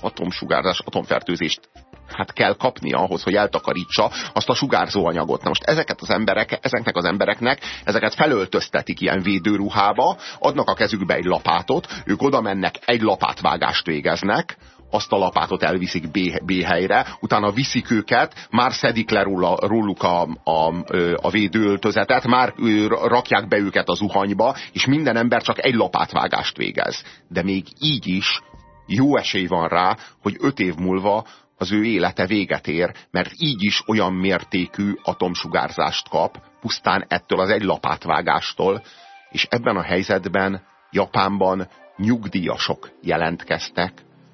atomsugárzás, atomfertőzést hát kell kapnia ahhoz, hogy eltakarítsa azt a sugárzó anyagot. Na most ezeket az emberek, ezeknek az embereknek ezeket felöltöztetik ilyen védőruhába, adnak a kezükbe egy lapátot, ők oda mennek, egy lapátvágást végeznek, azt a lapátot elviszik B, B helyre, utána viszik őket, már szedik le róla, róluk a, a, a védőöltözetet, már rakják be őket a zuhanyba, és minden ember csak egy lapátvágást végez. De még így is jó esély van rá, hogy öt év múlva az ő élete véget ér, mert így is olyan mértékű atomsugárzást kap, pusztán ettől az egy lapátvágástól, és ebben a helyzetben Japánban nyugdíjasok jelentkeztek,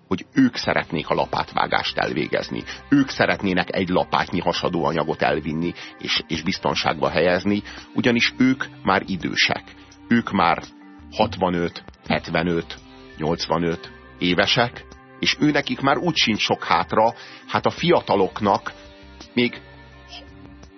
hogy ők szeretnék a lapátvágást elvégezni. Ők szeretnének egy lapátnyi hasadó anyagot elvinni és, és biztonságba helyezni, ugyanis ők már idősek. Ők már 65, 75, 85 évesek, és őnekik már úgy sincs sok hátra, hát a fiataloknak még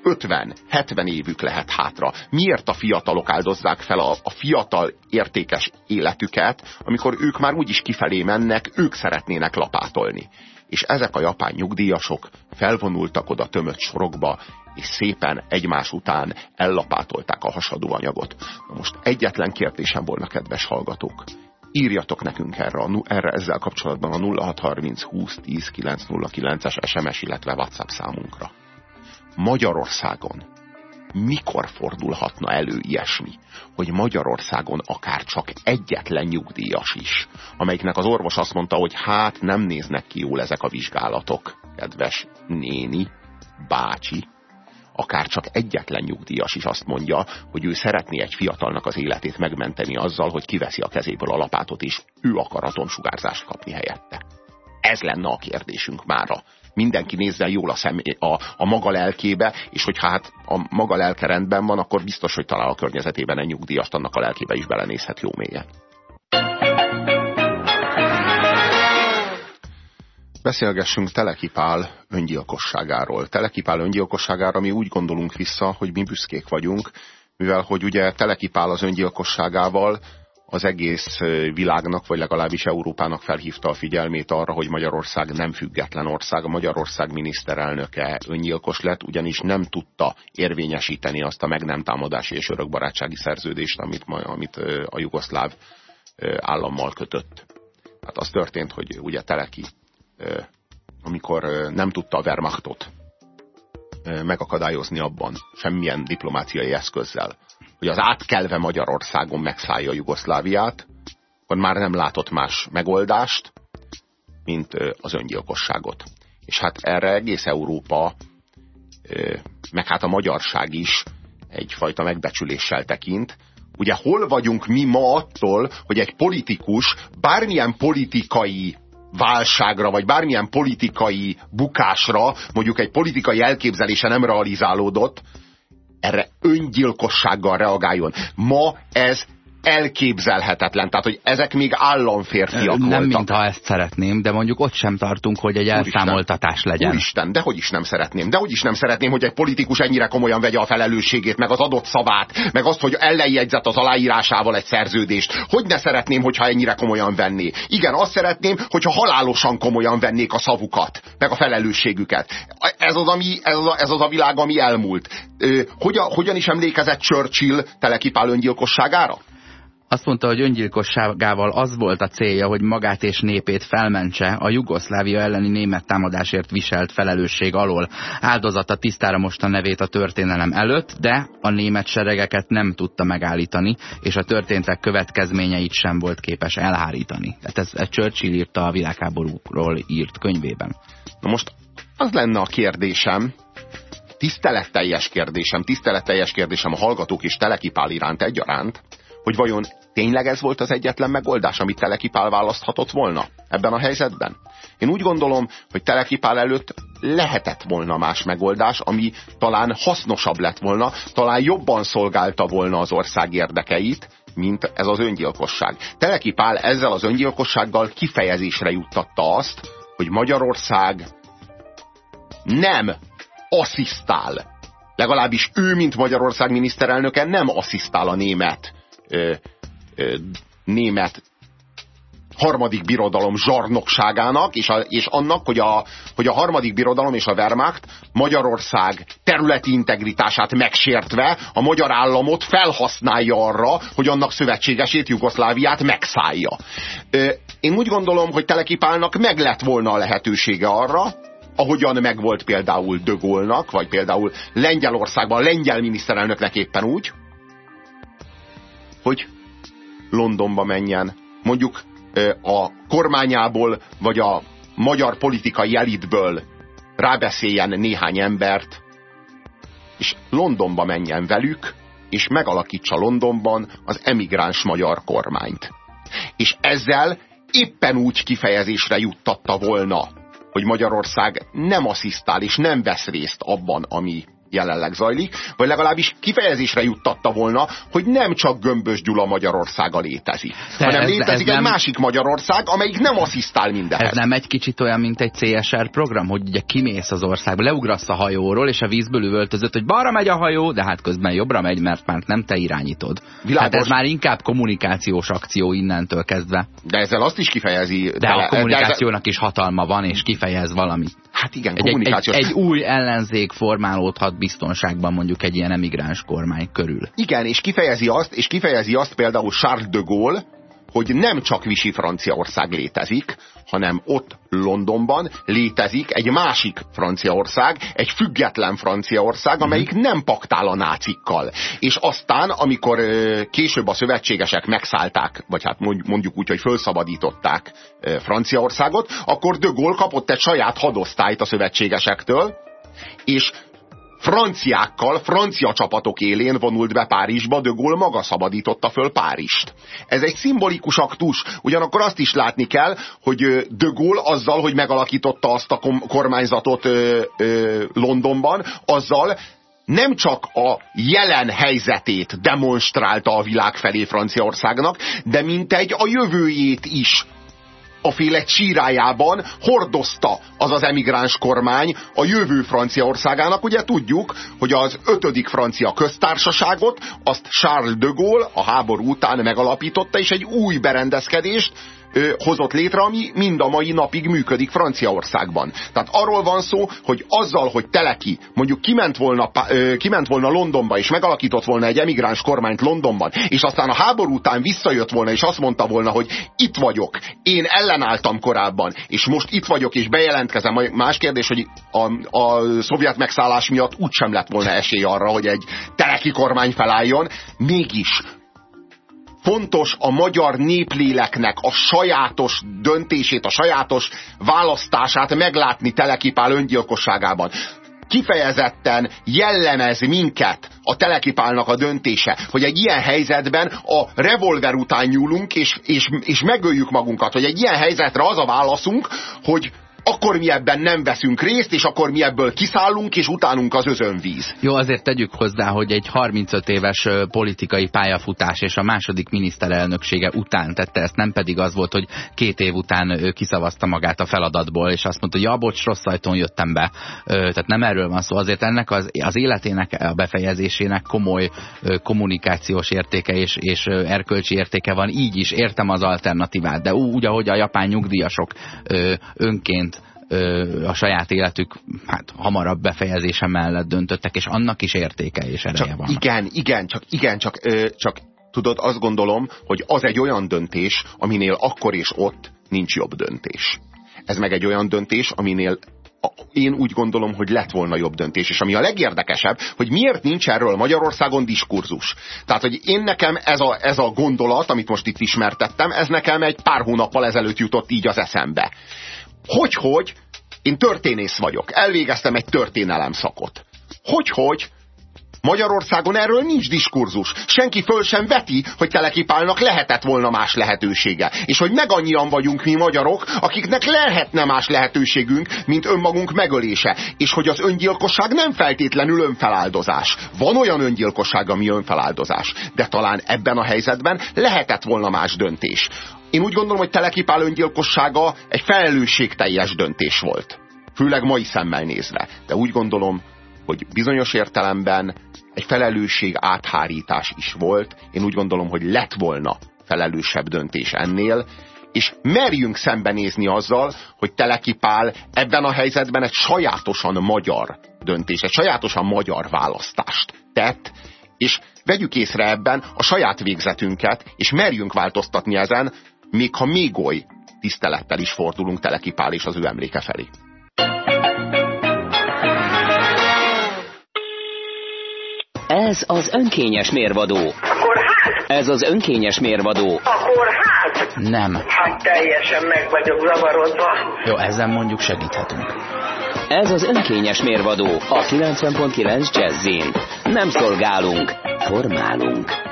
50-70 évük lehet hátra. Miért a fiatalok áldozzák fel a, a fiatal értékes életüket, amikor ők már úgyis kifelé mennek, ők szeretnének lapátolni. És ezek a japán nyugdíjasok felvonultak oda tömött sorokba, és szépen egymás után ellapátolták a hasadó anyagot. Na most egyetlen kérdésem volna, kedves hallgatók. Írjatok nekünk erre, erre ezzel kapcsolatban a 0630 20 10 909-es SMS, illetve WhatsApp számunkra. Magyarországon mikor fordulhatna elő ilyesmi, hogy Magyarországon akár csak egyetlen nyugdíjas is, amelyiknek az orvos azt mondta, hogy hát nem néznek ki jól ezek a vizsgálatok, kedves néni, bácsi, akár csak egyetlen nyugdíjas is azt mondja, hogy ő szeretné egy fiatalnak az életét megmenteni azzal, hogy kiveszi a kezéből a lapátot, és ő akar atomsugárzást kapni helyette. Ez lenne a kérdésünk mára. Mindenki nézzen jól a, szemé, a, a maga lelkébe, és hogyha hát a maga lelke rendben van, akkor biztos, hogy talál a környezetében egy nyugdíjast, annak a lelkébe is belenézhet jó mélyen. Beszélgessünk Telekipál öngyilkosságáról. Telekipál öngyilkosságára mi úgy gondolunk vissza, hogy mi büszkék vagyunk, mivel hogy ugye Telekipál az öngyilkosságával az egész világnak, vagy legalábbis Európának felhívta a figyelmét arra, hogy Magyarország nem független ország. A Magyarország miniszterelnöke öngyilkos lett, ugyanis nem tudta érvényesíteni azt a meg nem támadási és örökbarátsági szerződést, amit, amit a jugoszláv állammal kötött. Hát az történt, hogy ugye Teleki amikor nem tudta a Wehrmachtot megakadályozni abban semmilyen diplomáciai eszközzel, hogy az átkelve Magyarországon megszállja Jugoszláviát, akkor már nem látott más megoldást, mint az öngyilkosságot. És hát erre egész Európa, meg hát a magyarság is egyfajta megbecsüléssel tekint. Ugye hol vagyunk mi ma attól, hogy egy politikus bármilyen politikai válságra, vagy bármilyen politikai bukásra, mondjuk egy politikai elképzelése nem realizálódott, erre öngyilkossággal reagáljon. Ma ez elképzelhetetlen. Tehát, hogy ezek még államférfiak Nem, voltak. mintha ezt szeretném, de mondjuk ott sem tartunk, hogy egy elszámoltatás legyen. Úristen, de hogy is nem szeretném. De hogy is nem szeretném, hogy egy politikus ennyire komolyan vegye a felelősségét, meg az adott szavát, meg azt, hogy ellenjegyzett az aláírásával egy szerződést. Hogy ne szeretném, hogyha ennyire komolyan venné. Igen, azt szeretném, hogyha halálosan komolyan vennék a szavukat, meg a felelősségüket. Ez az, ami, ez az, a, ez az a világ, ami elmúlt. Ö, hogyan, hogyan is emlékezett Churchill telekipál öngyilkosságára? Azt mondta, hogy öngyilkosságával az volt a célja, hogy magát és népét felmentse a Jugoszlávia elleni német támadásért viselt felelősség alól. Áldozata tisztára most a nevét a történelem előtt, de a német seregeket nem tudta megállítani, és a történtek következményeit sem volt képes elhárítani. Tehát ez, ez Churchill írta a világháborúról írt könyvében. Na most az lenne a kérdésem, tiszteletteljes kérdésem, tiszteletteljes kérdésem a hallgatók és telekipál iránt egyaránt, hogy vajon tényleg ez volt az egyetlen megoldás, amit Telekipál választhatott volna ebben a helyzetben? Én úgy gondolom, hogy Telekipál előtt lehetett volna más megoldás, ami talán hasznosabb lett volna, talán jobban szolgálta volna az ország érdekeit, mint ez az öngyilkosság. Telekipál ezzel az öngyilkossággal kifejezésre juttatta azt, hogy Magyarország nem asszisztál. Legalábbis ő, mint Magyarország miniszterelnöke nem asszisztál a német ö, ö, német harmadik birodalom zsarnokságának, és, a, és annak, hogy a, hogy a harmadik birodalom és a Wehrmacht Magyarország területi integritását megsértve a magyar államot felhasználja arra, hogy annak szövetségesét, Jugoszláviát megszállja. Én úgy gondolom, hogy Telekipálnak meg lett volna a lehetősége arra, ahogyan megvolt például Dögolnak, vagy például Lengyelországban, lengyel miniszterelnöknek éppen úgy, hogy Londonba menjen. Mondjuk a kormányából, vagy a magyar politikai elitből rábeszéljen néhány embert, és Londonba menjen velük, és megalakítsa Londonban az emigráns magyar kormányt. És ezzel éppen úgy kifejezésre juttatta volna, hogy Magyarország nem asszisztál és nem vesz részt abban, ami jelenleg zajlik, vagy legalábbis kifejezésre juttatta volna, hogy nem csak Gömbös Gyula Magyarországa létezik, De hanem ez, létezik ez egy nem... másik Magyarország, amelyik nem asszisztál mindenhez. Ez nem egy kicsit olyan, mint egy CSR program, hogy ugye kimész az országba, leugrasz a hajóról, és a vízből üvöltözött, hogy balra megy a hajó, de hát közben jobbra megy, mert már nem te irányítod. Világos. Hát ez már inkább kommunikációs akció innentől kezdve. De ezzel azt is kifejezi. De a kommunikációnak is hatalma van, és kifejez valamit. Hát igen, egy, kommunikációs. Egy, egy, egy új ellenzék formálódhat biztonságban mondjuk egy ilyen emigráns kormány körül. Igen, és kifejezi azt, és kifejezi azt például Charles de Gaulle, hogy nem csak Visi Franciaország létezik, hanem ott Londonban létezik egy másik Franciaország, egy független Franciaország, mhm. amelyik nem paktál a nácikkal. És aztán, amikor később a szövetségesek megszállták, vagy hát mondjuk úgy, hogy felszabadították Franciaországot, akkor de Gaulle kapott egy saját hadosztályt a szövetségesektől, és franciákkal, francia csapatok élén vonult be Párizsba, de Gaulle maga szabadította föl Párizst. Ez egy szimbolikus aktus, ugyanakkor azt is látni kell, hogy de Gaulle azzal, hogy megalakította azt a kormányzatot Londonban, azzal nem csak a jelen helyzetét demonstrálta a világ felé Franciaországnak, de mintegy a jövőjét is a féle csírájában hordozta az az emigráns kormány a jövő Franciaországának. Ugye tudjuk, hogy az ötödik francia köztársaságot azt Charles de Gaulle a háború után megalapította, és egy új berendezkedést ö, hozott létre, ami mind a mai napig működik Franciaországban. Tehát arról van szó, hogy azzal, hogy Teleki mondjuk kiment volna, ö, kiment volna Londonba, és megalakított volna egy emigráns kormányt Londonban, és aztán a háború után visszajött volna, és azt mondta volna, hogy itt vagyok, én ellenálltam korábban, és most itt vagyok, és bejelentkezem. Más kérdés, hogy a, a szovjet megszállás miatt úgysem lett volna esély arra, hogy egy teleki kormány felálljon. Mégis fontos a magyar népléleknek a sajátos döntését, a sajátos választását meglátni Telekipál öngyilkosságában. Kifejezetten jellemez minket a Telekipálnak a döntése, hogy egy ilyen helyzetben a revolver után nyúlunk, és, és, és megöljük magunkat, hogy egy ilyen helyzetre az a válaszunk, hogy akkor mi ebben nem veszünk részt, és akkor mi ebből kiszállunk, és utánunk az özönvíz. Jó, azért tegyük hozzá, hogy egy 35 éves politikai pályafutás és a második miniszterelnöksége után tette ezt, nem pedig az volt, hogy két év után ő kiszavazta magát a feladatból, és azt mondta, hogy ja, bocs, rossz ajtón jöttem be. Tehát nem erről van szó. Azért ennek az, az életének a befejezésének komoly kommunikációs értéke és, és erkölcsi értéke van. Így is értem az alternatívát, de úgy, ahogy a japán nyugdíjasok önként a saját életük hát, hamarabb befejezése mellett döntöttek, és annak is értéke és ereje van. Igen, igen, csak, igen, csak, ö, csak tudod, azt gondolom, hogy az egy olyan döntés, aminél akkor és ott nincs jobb döntés. Ez meg egy olyan döntés, aminél én úgy gondolom, hogy lett volna jobb döntés. És ami a legérdekesebb, hogy miért nincs erről Magyarországon diskurzus. Tehát, hogy én nekem ez a, ez a gondolat, amit most itt ismertettem, ez nekem egy pár hónappal ezelőtt jutott így az eszembe. Hogy-hogy én történész vagyok, elvégeztem egy történelem szakot. Hogy-hogy Magyarországon erről nincs diskurzus. Senki föl sem veti, hogy telekipálnak lehetett volna más lehetősége. És hogy meg annyian vagyunk mi magyarok, akiknek lehetne más lehetőségünk, mint önmagunk megölése. És hogy az öngyilkosság nem feltétlenül önfeláldozás. Van olyan öngyilkosság, ami önfeláldozás. De talán ebben a helyzetben lehetett volna más döntés. Én úgy gondolom, hogy Telekipál öngyilkossága egy felelősségteljes döntés volt. Főleg mai szemmel nézve. De úgy gondolom, hogy bizonyos értelemben egy felelősség áthárítás is volt. Én úgy gondolom, hogy lett volna felelősebb döntés ennél, és merjünk szembenézni azzal, hogy Telekipál ebben a helyzetben egy sajátosan magyar döntés, egy sajátosan magyar választást tett, és vegyük észre ebben a saját végzetünket, és merjünk változtatni ezen, még ha még oly tisztelettel is fordulunk Telekipál és az ő emléke felé. Ez az önkényes mérvadó. Akkor hát? Ez az önkényes mérvadó. Akkor hát? Nem. Hát teljesen meg vagyok zavarodva. Jó, ezzel mondjuk segíthetünk. Ez az önkényes mérvadó a 90.9 Jazzin. Nem szolgálunk, formálunk.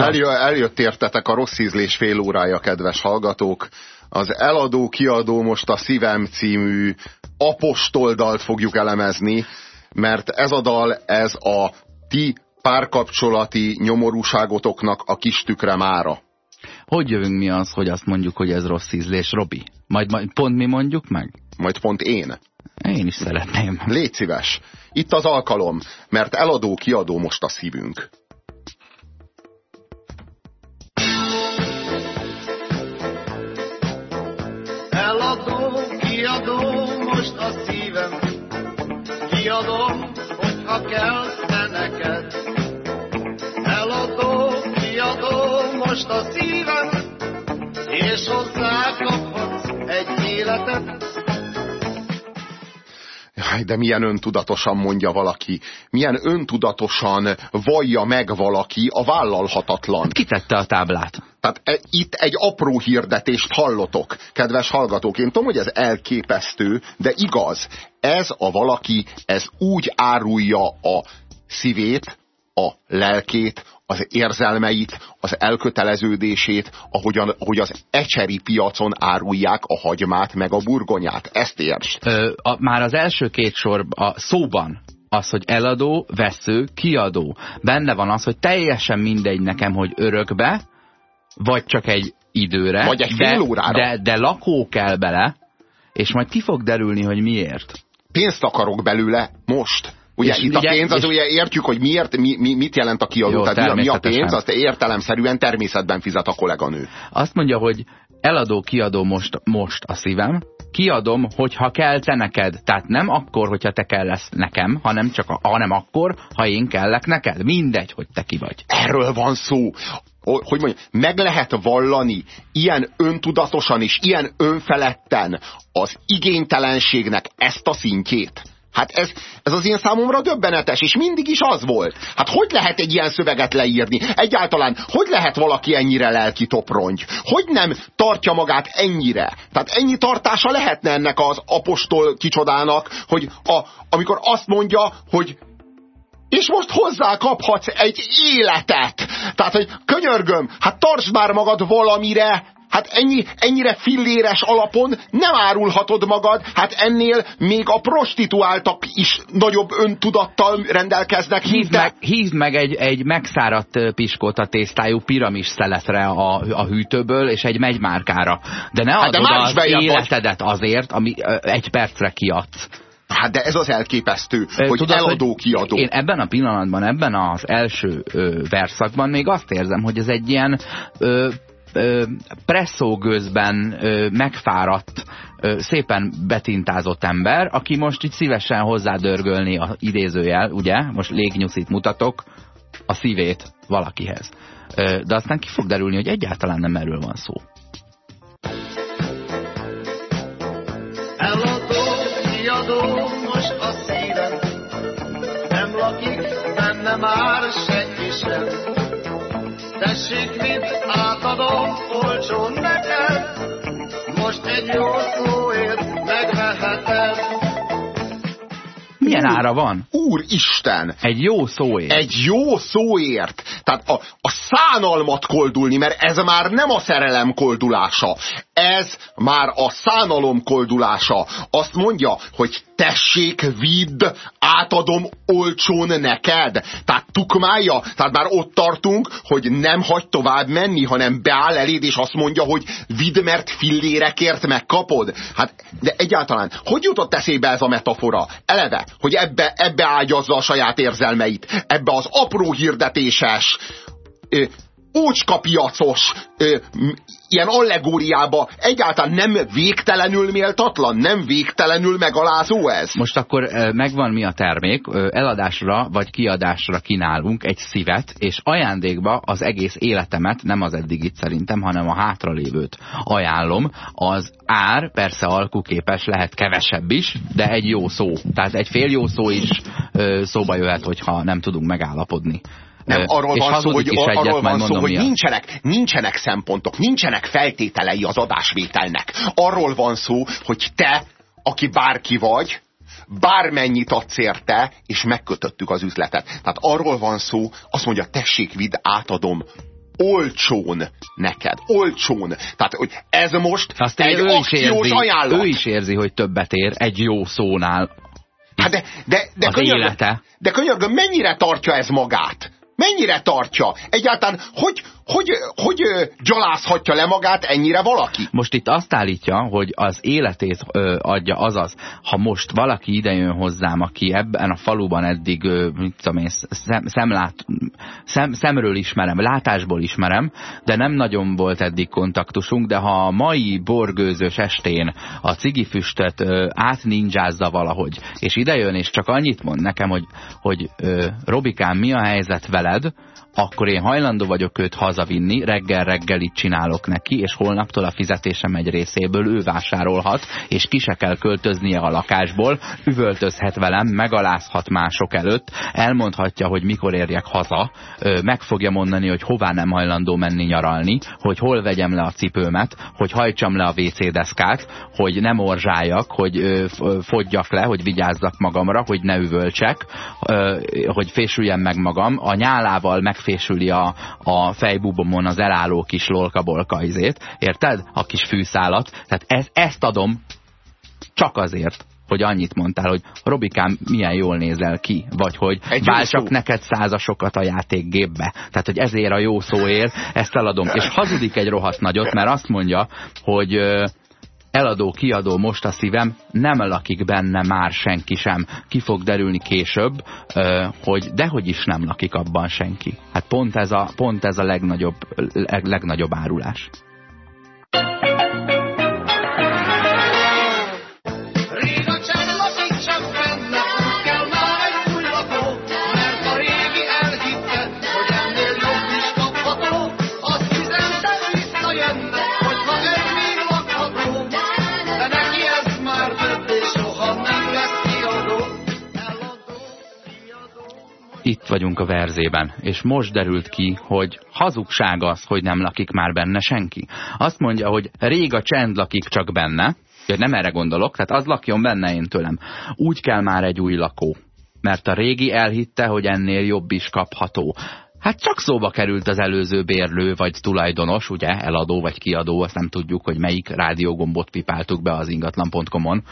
Eljö, eljött értetek a rossz ízlés fél órája, kedves hallgatók. Az Eladó-kiadó most a Szívem című apostoldalt fogjuk elemezni, mert ez a dal, ez a ti párkapcsolati nyomorúságotoknak a kis tükre mára. Hogy jövünk mi az, hogy azt mondjuk, hogy ez rossz ízlés, Robi? Majd, majd pont mi mondjuk meg? Majd pont én. Én is szeretném. Légy szíves. Itt az alkalom, mert eladó-kiadó most a szívünk. Kiadom, hogyha kell te neked. Eladom, kiadom most a szívem, és hozzá kaphatsz egy életet. Háj, de milyen öntudatosan mondja valaki, milyen öntudatosan vallja meg valaki a vállalhatatlan. Hát kitette a táblát. Tehát e, itt egy apró hirdetést hallotok, kedves hallgatók. Én tudom, hogy ez elképesztő, de igaz. Ez a valaki, ez úgy árulja a szívét, a lelkét, az érzelmeit, az elköteleződését, ahogyan, ahogy az ecseri piacon árulják a hagymát meg a burgonyát. Ezt értsd. Ö, a, már az első két sor a szóban az, hogy eladó, vesző, kiadó. Benne van az, hogy teljesen mindegy nekem, hogy örökbe, vagy csak egy időre. Vagy egy fél órára. De, de lakó kell bele, és majd ki fog derülni, hogy miért. Pénzt akarok belőle most. Ugye és itt a pénz, az ugye értjük, hogy miért, mi, mi, mit jelent a kiadó. Jó, Tehát mi a pénz, azt értelemszerűen természetben fizet a kolléganő. Azt mondja, hogy eladó, kiadó most, most a szívem, kiadom, hogyha kell te neked. Tehát nem akkor, hogyha te kell lesz nekem, hanem csak a, hanem akkor, ha én kellek neked. Mindegy, hogy te ki vagy. Erről van szó hogy mondjam, meg lehet vallani ilyen öntudatosan és ilyen önfeledten az igénytelenségnek ezt a szintjét. Hát ez, ez az én számomra döbbenetes, és mindig is az volt. Hát hogy lehet egy ilyen szöveget leírni? Egyáltalán, hogy lehet valaki ennyire lelki toprongy? Hogy nem tartja magát ennyire? Tehát ennyi tartása lehetne ennek az apostol kicsodának, hogy a, amikor azt mondja, hogy és most hozzá kaphatsz egy életet. Tehát, hogy könyörgöm, hát tartsd már magad valamire, Hát ennyi, ennyire filléres alapon nem árulhatod magad, hát ennél még a prostituáltak is nagyobb öntudattal rendelkeznek. Hívd meg, hívd meg egy, egy megszáradt piskóta tésztájú piramis szeletre a, a hűtőből, és egy megymárkára. De ne hát adod de az életedet vagy. azért, ami egy percre kiadsz. Hát de ez az elképesztő, hogy Tudod, eladó, kiadó. Én ebben a pillanatban, ebben az első ö, verszakban még azt érzem, hogy ez egy ilyen ö, presszógőzben megfáradt, ö, szépen betintázott ember, aki most így szívesen hozzádörgölni a idézőjel, ugye, most légnyuszit mutatok, a szívét valakihez. Ö, de aztán ki fog derülni, hogy egyáltalán nem erről van szó. Most a szívem, nem lakik benne már senki sem Tessék, mit átadom olcsón neked, most egy jó szóért megveheted. Milyen ára van? Úristen! Egy jó szóért. Egy jó szóért. Tehát a, a szánalmat koldulni, mert ez már nem a szerelem koldulása. Ez már a szánalom koldulása. Azt mondja, hogy tessék, vidd, átadom olcsón neked. Tehát tukmája, tehát már ott tartunk, hogy nem hagy tovább menni, hanem beáll eléd, és azt mondja, hogy vidd, mert fillérekért megkapod. Hát, de egyáltalán, hogy jutott eszébe ez a metafora? Eleve, hogy ebbe, ebbe ágyazza a saját érzelmeit, ebbe az apró hirdetéses, ócskapiacos ö, ilyen allegóriába egyáltalán nem végtelenül méltatlan, nem végtelenül megalázó ez? Most akkor megvan mi a termék, eladásra vagy kiadásra kínálunk egy szívet, és ajándékba az egész életemet, nem az eddigit szerintem, hanem a hátralévőt ajánlom. Az ár persze alkuképes, lehet kevesebb is, de egy jó szó. Tehát egy fél jó szó is szóba jöhet, hogyha nem tudunk megállapodni. Nem, arról van szó, hogy, arról van szó, hogy nincsenek, nincsenek szempontok, nincsenek feltételei az adásvételnek. Arról van szó, hogy te, aki bárki vagy, bármennyit adsz érte, és megkötöttük az üzletet. Tehát arról van szó, azt mondja, tessék, vidd, átadom olcsón neked. Olcsón. Tehát, hogy ez most Azt egy ő akciós érzi, ajánlat. Ő is érzi, hogy többet ér egy jó szónál. Hát de, de, de, könyörgöm, de könyörgöm, mennyire tartja ez magát? Mennyire tartja? Egyáltalán hogy, hogy, hogy gyalázhatja le magát ennyire valaki? Most itt azt állítja, hogy az életét adja, azaz, ha most valaki idejön hozzám, aki ebben a faluban eddig, ö, mit tudom én, szem, szemlát, szem, szemről ismerem, látásból ismerem, de nem nagyon volt eddig kontaktusunk, de ha a mai borgőzős estén a cigifüstöt ö, átninjázza valahogy, és idejön, és csak annyit mond nekem, hogy, hogy ö, Robikám, mi a helyzet veled, akkor én hajlandó vagyok őt hazavinni, reggel reggelit csinálok neki, és holnaptól a fizetésem egy részéből ő vásárolhat, és ki se kell költöznie a lakásból, üvöltözhet velem, megalázhat mások előtt, elmondhatja, hogy mikor érjek haza, meg fogja mondani, hogy hová nem hajlandó menni nyaralni, hogy hol vegyem le a cipőmet, hogy hajtsam le a WC deszkát, hogy nem orzsáljak, hogy fogyjak le, hogy vigyázzak magamra, hogy ne üvöltsek, hogy fésüljem meg magam, a nyálával megfésüli a, a fejbubomon az elálló kis lolkabolka izét, érted? A kis fűszálat. Tehát ez, ezt adom csak azért, hogy annyit mondtál, hogy Robikám, milyen jól nézel ki, vagy hogy váltsak neked százasokat a játékgépbe. Tehát, hogy ezért a jó szóért ezt eladom. És hazudik egy rohadt nagyot, mert azt mondja, hogy eladó, kiadó most a szívem, nem lakik benne már senki sem. Ki fog derülni később, hogy dehogy is nem lakik abban senki. Hát pont ez a, pont ez a legnagyobb, legnagyobb árulás. Itt vagyunk a verzében, és most derült ki, hogy hazugság az, hogy nem lakik már benne senki. Azt mondja, hogy rég a csend lakik csak benne, hogy nem erre gondolok, tehát az lakjon benne én tőlem. Úgy kell már egy új lakó, mert a régi elhitte, hogy ennél jobb is kapható. Hát csak szóba került az előző bérlő vagy tulajdonos, ugye, eladó vagy kiadó, azt nem tudjuk, hogy melyik rádiógombot pipáltuk be az ingatlan.com-on,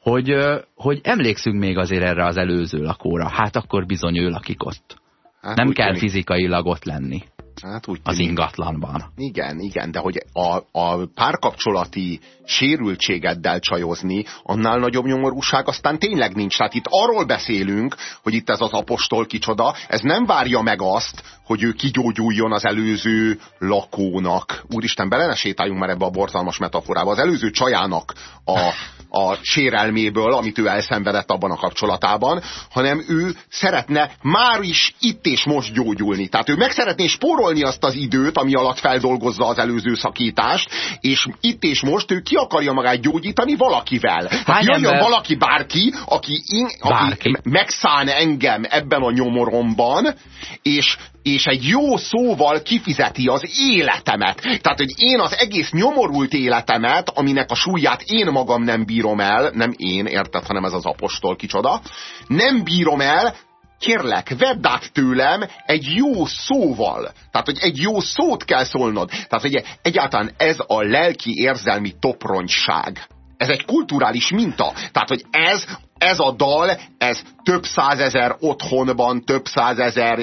hogy, hogy emlékszünk még azért erre az előző lakóra. Hát akkor bizony ő lakik ott. Hát nem kell tűnik. fizikailag ott lenni. Hát úgy az ingatlanban. Igen, igen, de hogy a, a párkapcsolati sérültségeddel csajozni, annál nagyobb nyomorúság aztán tényleg nincs. Tehát itt arról beszélünk, hogy itt ez az apostol kicsoda, ez nem várja meg azt, hogy ő kigyógyuljon az előző lakónak. Úristen, bele ne sétáljunk már ebbe a borzalmas metaforába. Az előző csajának a, a sérelméből, amit ő elszenvedett abban a kapcsolatában, hanem ő szeretne már is itt és most gyógyulni. Tehát ő meg szeretné spórolni azt az időt, ami alatt feldolgozza az előző szakítást, és itt és most ő ki akarja magát gyógyítani valakivel. Hát jöjjön ember... valaki, bárki, aki, bárki. aki megszán engem ebben a nyomoromban, és és egy jó szóval kifizeti az életemet. Tehát, hogy én az egész nyomorult életemet, aminek a súlyát én magam nem bírom el, nem én, érted, hanem ez az apostol kicsoda, nem bírom el, kérlek, vedd át tőlem egy jó szóval. Tehát, hogy egy jó szót kell szólnod. Tehát, hogy egyáltalán ez a lelki érzelmi topronyság. Ez egy kulturális minta. Tehát, hogy ez ez a dal, ez több százezer otthonban, több százezer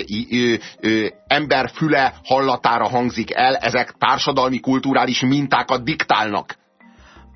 ember füle hallatára hangzik el, ezek társadalmi, kulturális mintákat diktálnak.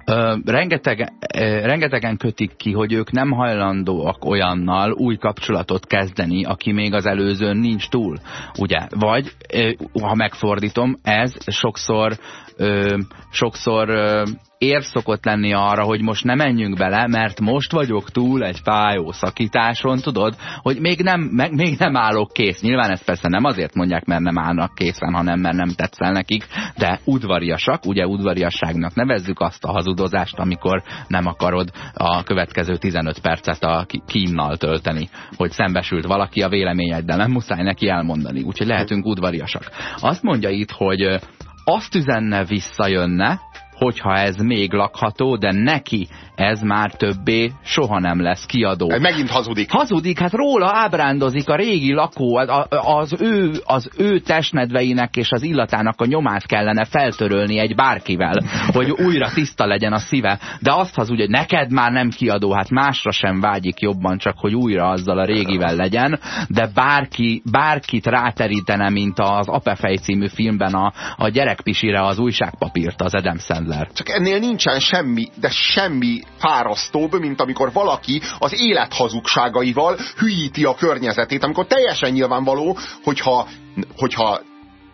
Ö, rengeteg, ö, rengetegen kötik ki, hogy ők nem hajlandóak olyannal új kapcsolatot kezdeni, aki még az előzőn nincs túl. Ugye? Vagy, ö, ha megfordítom, ez sokszor, ö, sokszor ö, ér szokott lenni arra, hogy most ne menjünk bele, mert most vagyok túl egy fájó szakításon, tudod, hogy még nem, meg, még nem állok kész. Nyilván ezt persze nem azért mondják, mert nem állnak készen, hanem mert nem tetszel nekik, de udvariasak, ugye udvariasságnak nevezzük azt a hazudozást, amikor nem akarod a következő 15 percet a kínnal tölteni, hogy szembesült valaki a véleményeddel, nem muszáj neki elmondani, úgyhogy lehetünk udvariasak. Azt mondja itt, hogy azt üzenne visszajönne, hogyha ez még lakható, de neki ez már többé soha nem lesz kiadó. Ez megint hazudik. Hazudik, hát róla ábrándozik a régi lakó, az ő, az ő testnedveinek és az illatának a nyomát kellene feltörölni egy bárkivel, hogy újra tiszta legyen a szíve. De azt hazudja, hogy neked már nem kiadó, hát másra sem vágyik jobban, csak hogy újra azzal a régivel legyen, de bárki, bárkit ráterítene, mint az Apefej című filmben a, a gyerekpisire az újságpapírt az Adam Sandler. Csak ennél nincsen semmi, de semmi fárasztóbb, mint amikor valaki az élet hazugságaival hülyíti a környezetét, amikor teljesen nyilvánvaló, hogyha, hogyha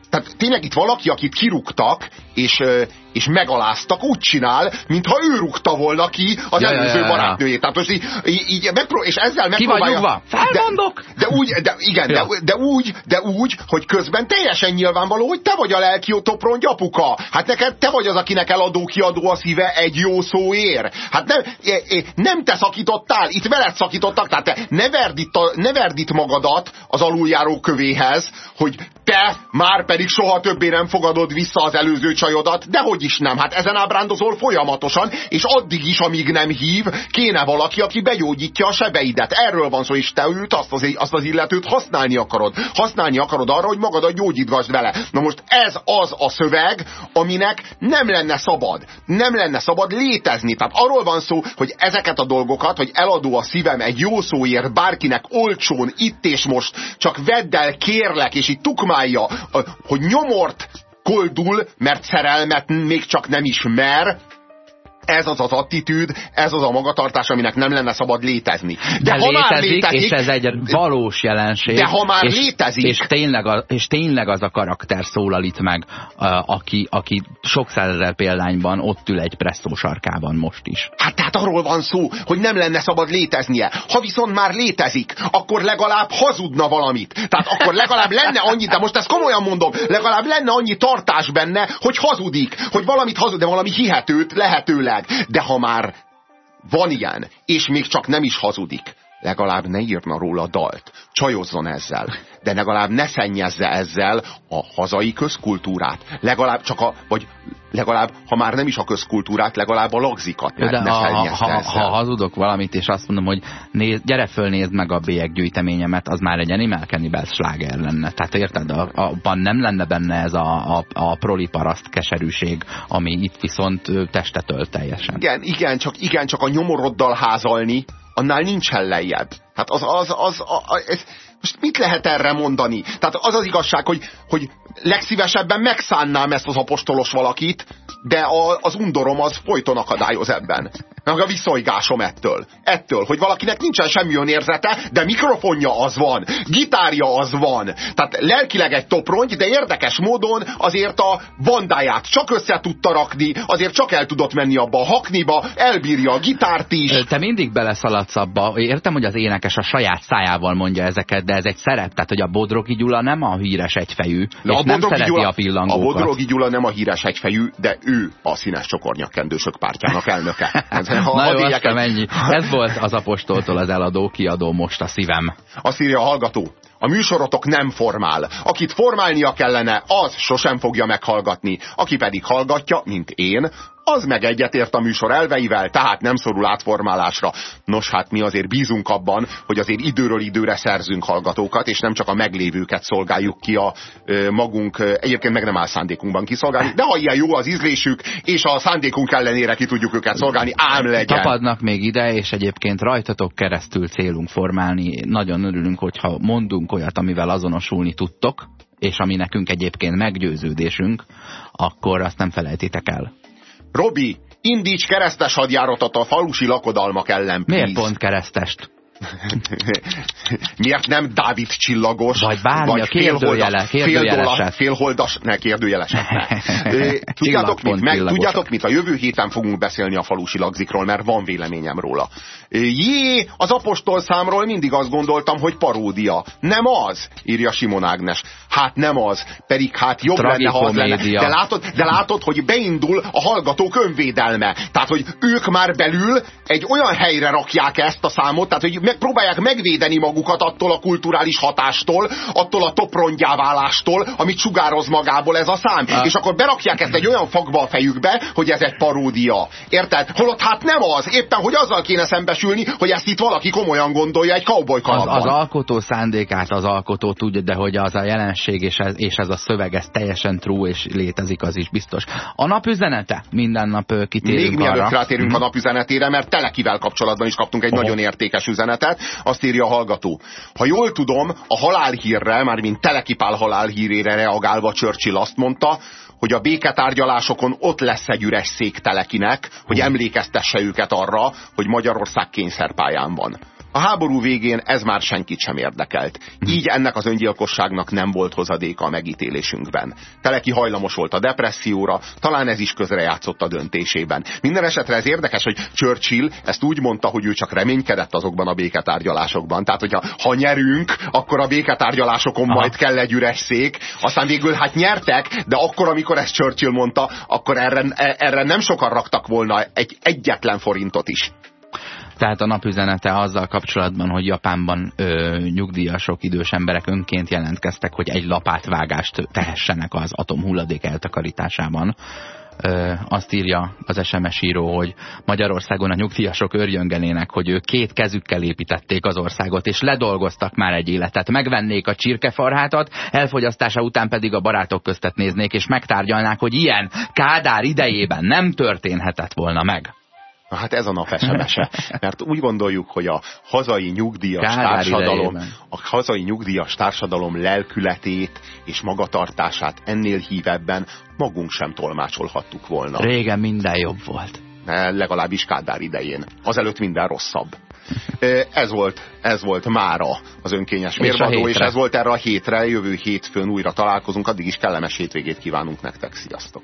tehát tényleg itt valaki, akit kirúgtak, és, és megaláztak, úgy csinál, mintha ő rúgta volna ki az Ja, előző ja, ja. barátnőjét. Tehát most így, így, megpró- és ezzel Ki megpróbálja... vagy nyugva? Felmondok! De, de úgy, de, igen, Ja. de, de, úgy, de úgy, hogy közben teljesen nyilvánvaló, hogy te vagy a lelki toprongy apuka. Hát neked te vagy az, akinek eladó kiadó a szíve egy jó szóért. Hát nem, é- é- nem te szakítottál, itt veled szakítottak, tehát te ne verd itt, a, ne verd itt magadat az aluljáró kövéhez, hogy te már pedig soha többé nem fogadod vissza az előző csajodat, de hogy is nem, hát ezen ábrándozol folyamatosan, és addig is, amíg nem hív, kéne valaki, aki begyógyítja a sebeidet. Erről van szó, és te őt, azt az, azt az illetőt használni akarod. Használni akarod arra, hogy magadat gyógyítgasd vele. Na most ez az a szöveg, aminek nem lenne szabad. Nem lenne szabad létezni. Tehát arról van szó, hogy ezeket a dolgokat, hogy eladó a szívem egy jó szóért bárkinek olcsón, itt és most, csak vedd el, kérlek, és így tukmálja, hogy nyomort koldul, mert szerelmet még csak nem ismer, ez az az attitűd, ez az a magatartás, aminek nem lenne szabad létezni. De, ha már létezik, létezik, és ez egy valós jelenség. De ha már és, létezik- És tényleg, a, és tényleg az a karakter szólal itt meg, aki, aki sok százezer példányban ott ül egy presszó sarkában most is. Hát tehát arról van szó, hogy nem lenne szabad léteznie. Ha viszont már létezik, akkor legalább hazudna valamit. Tehát akkor legalább lenne annyi, de most ezt komolyan mondom, legalább lenne annyi tartás benne, hogy hazudik, hogy valamit hazud, de valami hihetőt lehetőleg. De ha már van ilyen, és még csak nem is hazudik, legalább ne írna róla dalt, csajozzon ezzel, de legalább ne szennyezze ezzel a hazai közkultúrát. Legalább csak a, vagy legalább, ha már nem is a közkultúrát, legalább a lagzikat ne, De ne ha, ha, ha, hazudok valamit, és azt mondom, hogy néz, gyere fölnézd meg a bélyeggyűjteményemet, az már egy Animal Cannibal sláger lenne. Tehát érted, abban nem lenne benne ez a, a, a proli paraszt keserűség, ami itt viszont testet ölt teljesen. Igen, igen, csak, igen, csak a nyomoroddal házalni, annál nincsen lejjebb. Hát az, az, az, a, ez, most mit lehet erre mondani? Tehát az az igazság, hogy, hogy legszívesebben megszánnám ezt az apostolos valakit, de a, az undorom az folyton akadályoz ebben. Meg a viszonygásom ettől. Ettől, hogy valakinek nincsen semmi önérzete, de mikrofonja az van, gitárja az van. Tehát lelkileg egy toprongy, de érdekes módon azért a bandáját csak össze tudta rakni, azért csak el tudott menni abba a hakniba, elbírja a gitárt is. Te mindig beleszaladsz abba, értem, hogy az énekes a saját szájával mondja ezeket, de ez egy szerep, tehát hogy a Bodrogi Gyula nem a híres egyfejű, De és nem szereti a a pillangókat. Bodrogi Gyula nem a híres egyfejű, de ő a színes csokornyakkendősök pártjának elnöke. Ez, ha Na jó, aztán mennyi. Ez volt az apostoltól az eladó, kiadó most a szívem. Azt írja a hallgató. A műsorotok nem formál. Akit formálnia kellene, az sosem fogja meghallgatni. Aki pedig hallgatja, mint én, az meg egyetért a műsor elveivel, tehát nem szorul átformálásra. Nos, hát mi azért bízunk abban, hogy azért időről időre szerzünk hallgatókat, és nem csak a meglévőket szolgáljuk ki a magunk, egyébként meg nem áll szándékunkban kiszolgálni, de ha ilyen jó az ízlésük, és a szándékunk ellenére ki tudjuk őket szolgálni, ám legyen. Tapadnak még ide, és egyébként rajtatok keresztül célunk formálni. Nagyon örülünk, hogyha mondunk olyat, amivel azonosulni tudtok, és ami nekünk egyébként meggyőződésünk, akkor azt nem felejtitek el. Robi, indíts keresztes hadjáratot a falusi lakodalmak ellen, Miért please. pont keresztest? Miért nem Dávid csillagos? Vagy bármi, a kérdőjele- kérdőjeleset. Félholdas, ne kérdőjeleset. ne. Tudjátok mit? Meg, tudjátok mit? A jövő héten fogunk beszélni a falusi lagzikról, mert van véleményem róla. Jé, az apostol számról mindig azt gondoltam, hogy paródia. Nem az, írja Simon Ágnes. Hát nem az, pedig hát jobb lenne, ha az lenne. De látod, de látod, hogy beindul a hallgatók önvédelme. Tehát, hogy ők már belül egy olyan helyre rakják ezt a számot, tehát, hogy megpróbálják megvédeni magukat attól a kulturális hatástól, attól a toprongyáválástól, amit sugároz magából ez a szám. Ah. És akkor berakják ezt egy olyan fakba a fejükbe, hogy ez egy paródia. Érted? Holott hát nem az. Éppen, hogy azzal kéne szembesülni, hogy ezt itt valaki komolyan gondolja egy cowboy Az, kalapban. az alkotó szándékát az alkotó tudja, de hogy az a jelenség és ez, és ez a szöveg, ez teljesen true és létezik, az is biztos. A nap üzenete? Minden nap kitérünk Még mielőtt rátérünk a napüzenetére, mert Telekivel kapcsolatban is kaptunk egy Aha. nagyon értékes üzenetet, azt írja a hallgató. Ha jól tudom, a halálhírre, már mint Telekipál halálhírére reagálva Churchill azt mondta, hogy a béketárgyalásokon ott lesz egy üres szék Telekinek, hogy emlékeztesse őket arra, hogy Magyarország kényszerpályán van. A háború végén ez már senkit sem érdekelt. Így ennek az öngyilkosságnak nem volt hozadéka a megítélésünkben. Teleki hajlamos volt a depresszióra, talán ez is közrejátszott a döntésében. Minden esetre ez érdekes, hogy Churchill ezt úgy mondta, hogy ő csak reménykedett azokban a béketárgyalásokban. Tehát, hogyha ha nyerünk, akkor a béketárgyalásokon Aha. majd kell egy üres szék. Aztán végül hát nyertek, de akkor, amikor ezt Churchill mondta, akkor erre, erre nem sokan raktak volna egy egyetlen forintot is. Tehát a napüzenete azzal kapcsolatban, hogy Japánban ö, nyugdíjasok, idős emberek önként jelentkeztek, hogy egy lapátvágást tehessenek az atomhulladék eltakarításában. Ö, azt írja az SMS író, hogy Magyarországon a nyugdíjasok örjöngenének, hogy ők két kezükkel építették az országot, és ledolgoztak már egy életet. Megvennék a csirkefarhátat, elfogyasztása után pedig a barátok köztet néznék, és megtárgyalnák, hogy ilyen Kádár idejében nem történhetett volna meg. Na hát ez a nap esemese. Mert úgy gondoljuk, hogy a hazai nyugdíjas Kádár társadalom, a hazai nyugdíjas társadalom lelkületét és magatartását ennél hívebben magunk sem tolmácsolhattuk volna. Régen minden jobb volt. Legalábbis Kádár idején. Azelőtt minden rosszabb. Ez volt, ez volt mára az önkényes mérvadó, és, és ez volt erre a hétre, jövő hétfőn újra találkozunk, addig is kellemes hétvégét kívánunk nektek, sziasztok!